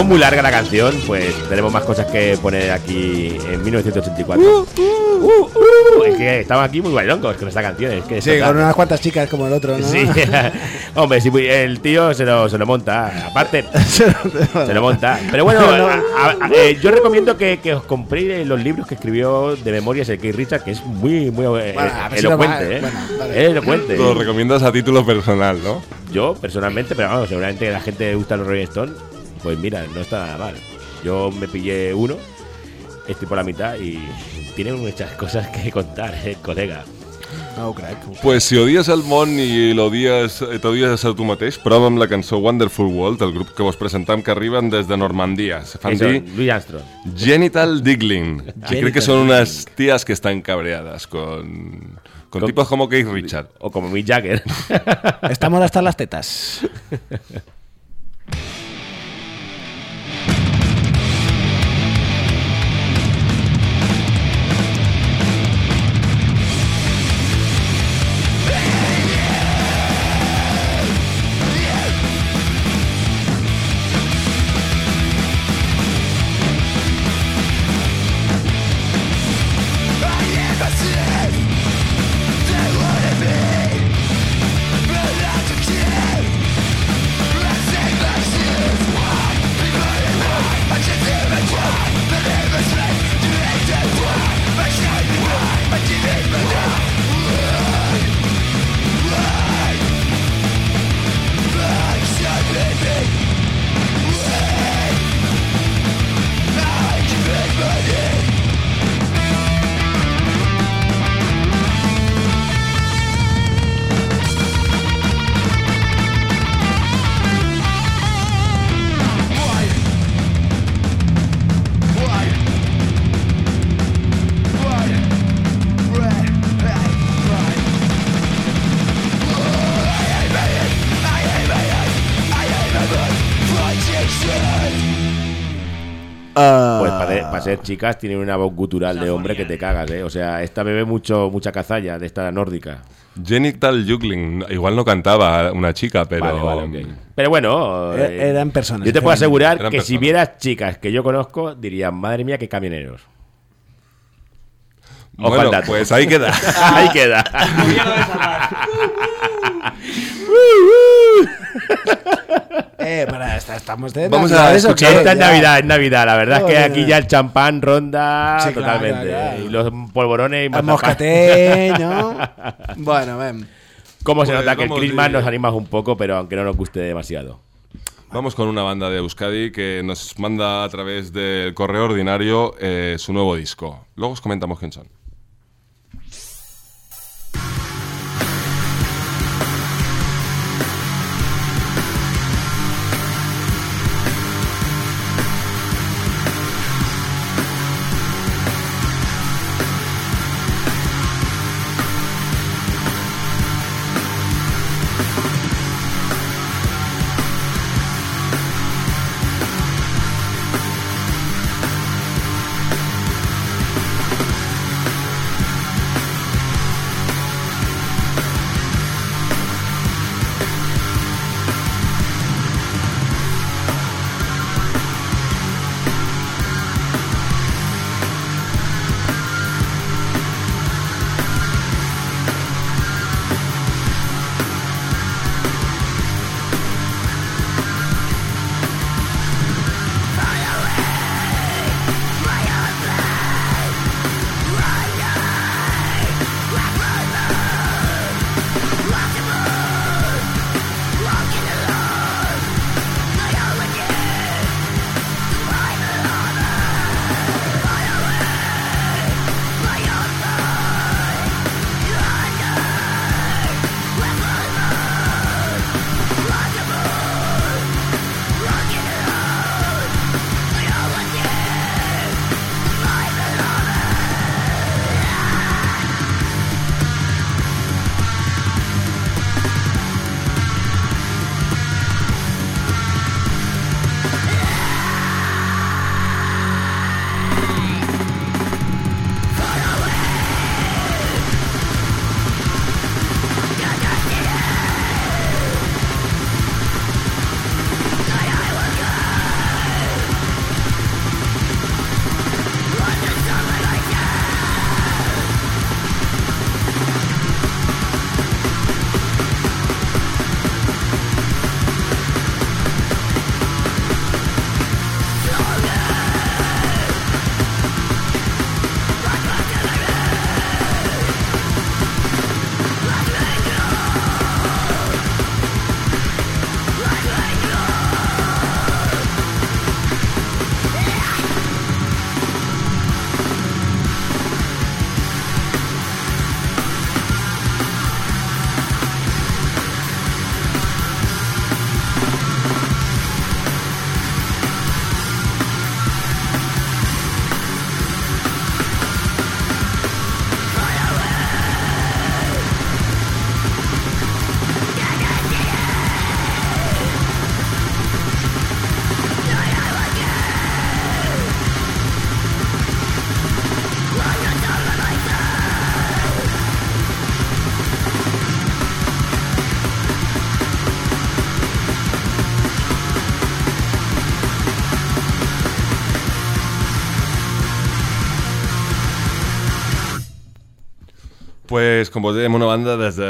Como es muy larga la canción, pues tenemos más cosas que poner aquí en 1984. Uh, es que estamos aquí muy bailongos con esta canción. Es que Sí, con unas cuantas chicas como el otro, ¿no? Sí, *laughs* hombre, si el tío se lo, se lo monta. Aparte, *laughs* se lo monta. Pero bueno, *laughs* No. a- a- a- eh, yo recomiendo que, que os compréis los libros que escribió de memorias el Keith Richard, que es muy, muy eh, Bueno, a ver si lo elocuente. va- ¿eh? bueno, elocuente. Lo recomiendas a título personal, ¿no? Yo, personalmente, pero vamos, seguramente la gente le gusta los Rolling Stones, pues mira, no está nada mal. Yo me pillé uno, estoy por la mitad y tiene muchas cosas que contar, el colega. Oh. Pues si odies el món i l'odies eh, t'odies a tu mateix, prova amb la cançó Wonderful World, el grup que vos presentam que arriben des de Normandia. Se fan són? dir Louis Armstrong. Genital Diggling. I crec Genital que son unas tías que están cabreadas con, con, Con- tipos como Keith Richard. O como Mick Jagger. Estamos hasta las tetas. Chicas tienen una voz gutural de hombre que te cagas, ¿eh? O sea, esta bebe mucho mucha cazalla de esta nórdica. Genital Juggling. Igual no cantaba una chica, pero... Vale. Pero bueno, E- eh, eran personas, Yo te puedo asegurar que si vieras chicas que yo conozco, dirían, madre mía, qué camioneros. Ojo Bueno, pues ahí queda. *laughs* ahí queda. *laughs* *laughs* Eh, para, estamos de Vamos a Navidades, ¿o escuchar-? Esta es. Navidad, es Navidad. La verdad es que aquí ya el champán ronda Sí, totalmente. claro, claro. Y los polvorones y El mazapán. moscatel, ¿no? *laughs* Bueno, ven. Cómo se Pues nota que el vamos, Christmas sí. nos anima un poco, pero aunque no nos guste demasiado. Vamos con una banda de Euskadi que nos manda a través del correo ordinario eh, su nuevo disco. Luego os comentamos quién son. Pues, com vos dèiem, una banda des de,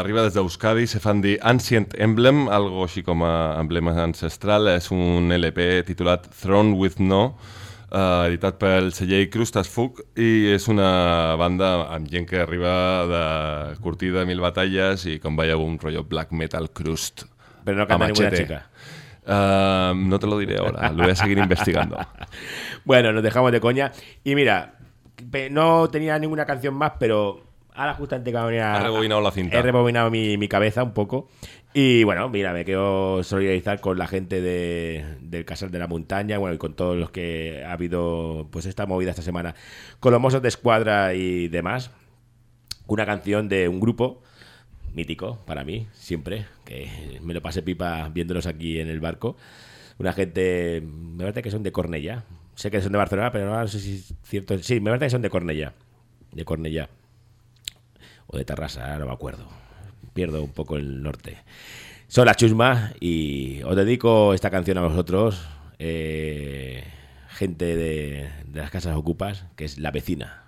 arriba des d'Euskadi, se fan dir Ancient Emblem, algo així com a emblema ancestral. És un LP titulat Throne with No, eh, editat pel celler Crustas Fug, i és una banda amb gent que arriba de curtida de mil batalles i, com veieu, un rotllo black metal crust. Pero no canta ninguna chica. Eh, no te lo diré ahora, lo voy a seguir investigando. *laughs* Bueno, nos dejamos de coña. Y mira, no tenía ninguna canción más, pero ahora justamente que venía- Has rebobinado la cinta. He rebobinado mi, mi cabeza un poco. Y bueno, mira, me quiero solidarizar con la gente de, del Casal de la Montaña, bueno, y con todos los que ha habido, pues esta movida esta semana, con los mozos de escuadra y demás. Una canción de un grupo mítico para mí, siempre, que me lo pasé pipa viéndolos aquí en el barco. Una gente, me parece que son de Cornella. Sé que son de Barcelona, pero no sé si es cierto. Sí, me parece que son de Cornella. De Cornella. O de Tarrasa, ahora no me acuerdo. Pierdo un poco el norte. Son la Chusma y os dedico esta canción a vosotros, eh, gente de las casas ocupas, que es La Vecina.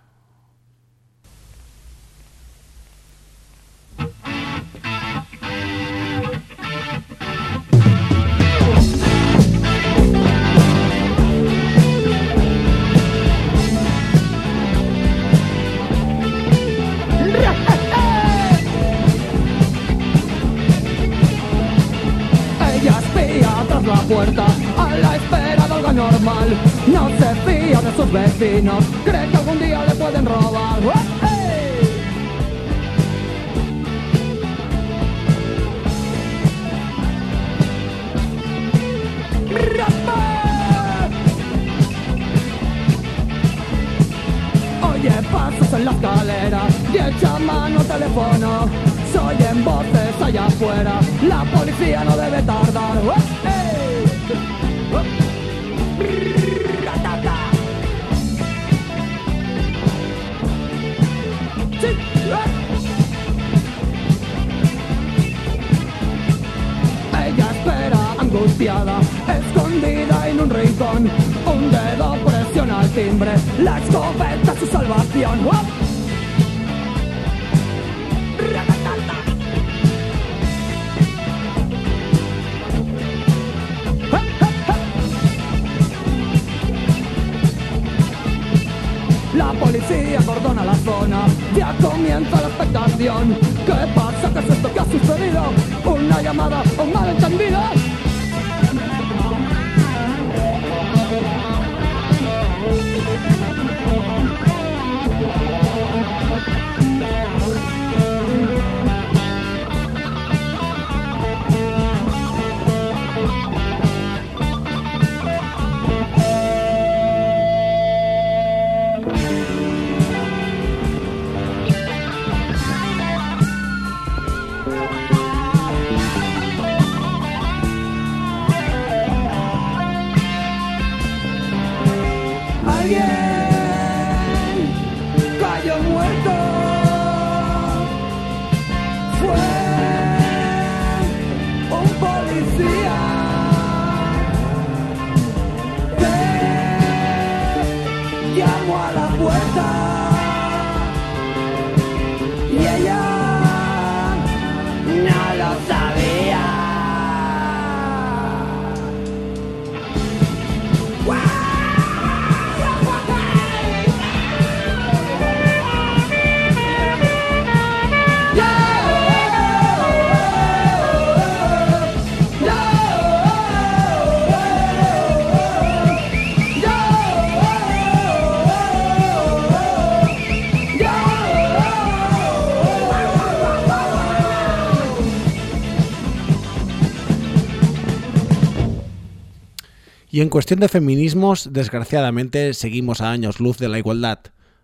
Y en cuestión de feminismos, desgraciadamente, seguimos a años luz de la igualdad.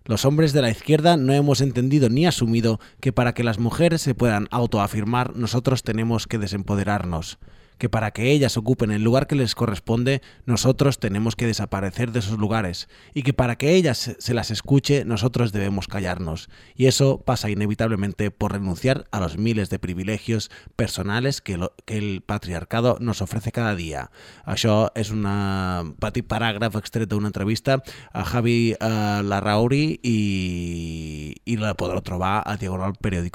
Los hombres de la izquierda no hemos entendido ni asumido que para que las mujeres se puedan autoafirmar, nosotros tenemos que desempoderarnos. Que para que ellas ocupen el lugar que les corresponde, nosotros tenemos que desaparecer de esos lugares. Y que para que ellas se- las escuche, nosotros debemos callarnos. Y eso pasa inevitablemente por renunciar a los miles de privilegios personales que, el patriarcado nos ofrece cada dia. Això és un petit paràgraf extret d'una entrevista a Javi eh, Larrauri i, i la podreu trobar a i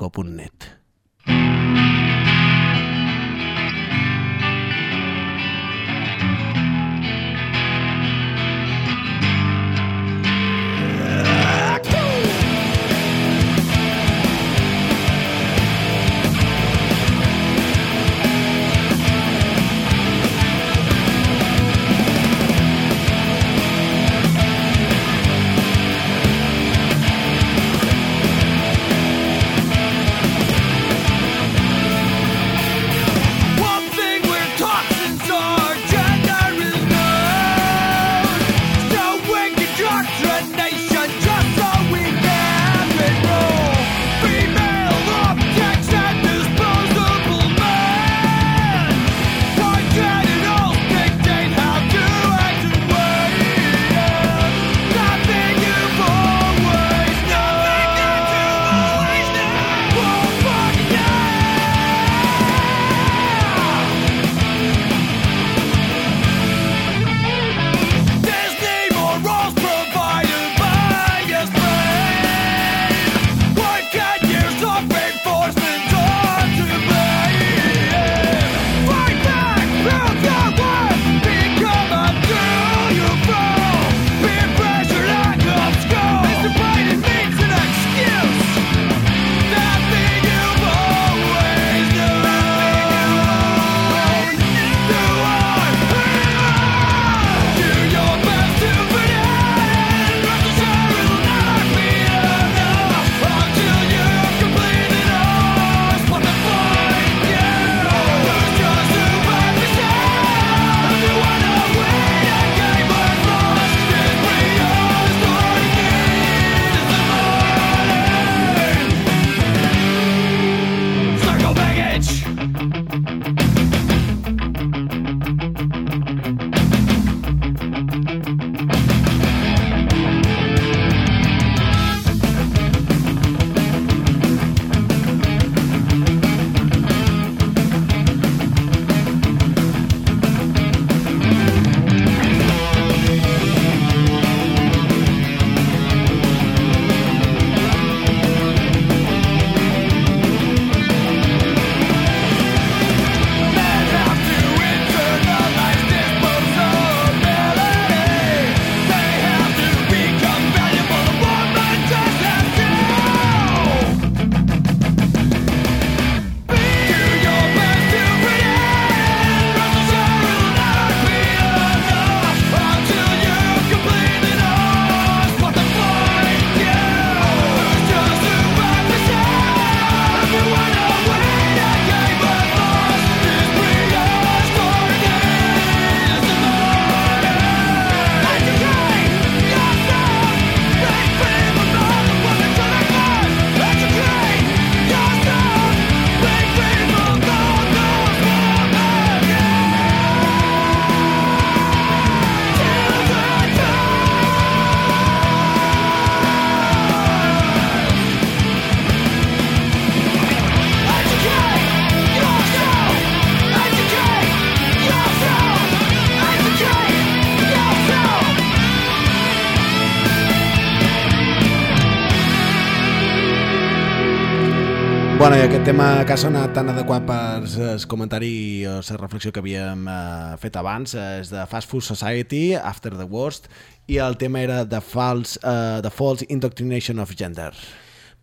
tema que ha sonat tan adequat per el comentari o la reflexió que havíem eh, fet abans eh, és de Fast Food Society, After the Worst, i el tema era The False, uh, the false Indoctrination of Gender.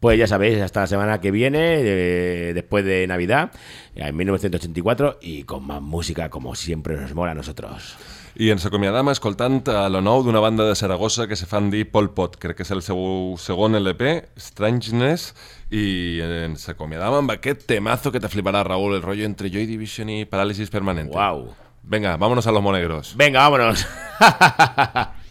Pues ya sabéis, hasta la semana que viene, eh, después de Navidad, en 1984, y con más música, como siempre nos mola a nosotros. I ens acomiadam escoltant a lo nou d'una banda de Saragossa que se fan dir Pol Pot. Crec que és el seu segon LP, Strangeness, i ens acomiadam amb aquest temazo que te fliparà, Raúl, el rollo entre Joy Division i Parálisis Permanente. Wow. Venga, vámonos a los monegros. Venga, vámonos. *laughs*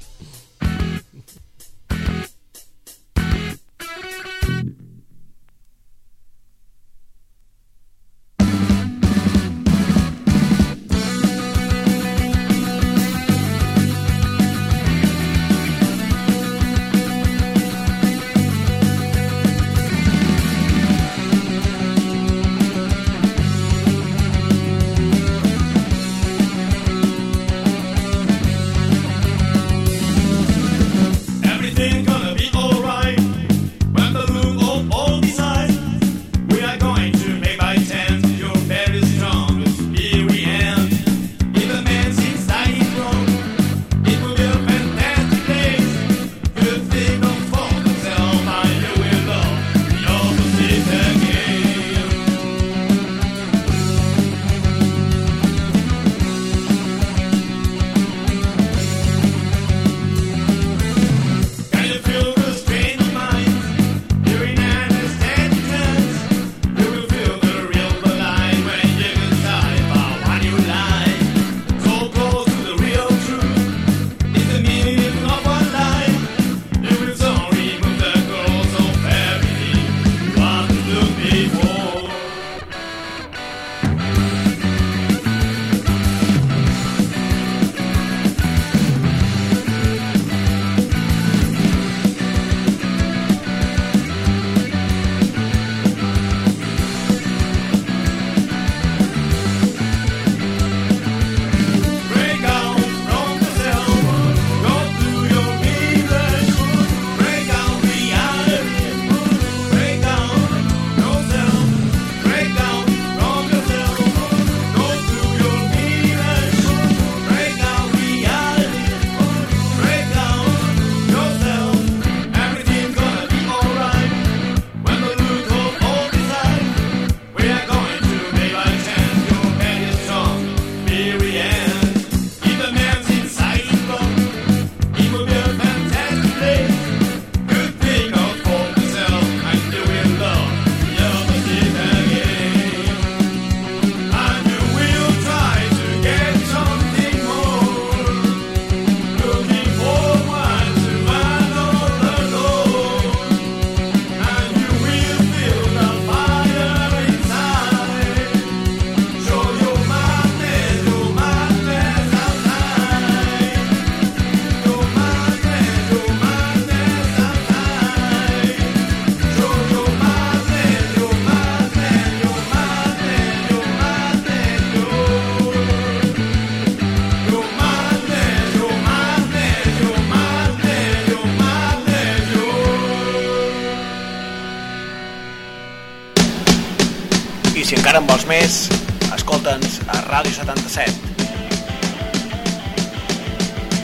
Ràdio 77.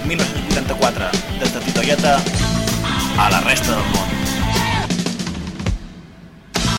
1984, des de Titoieta a la resta del.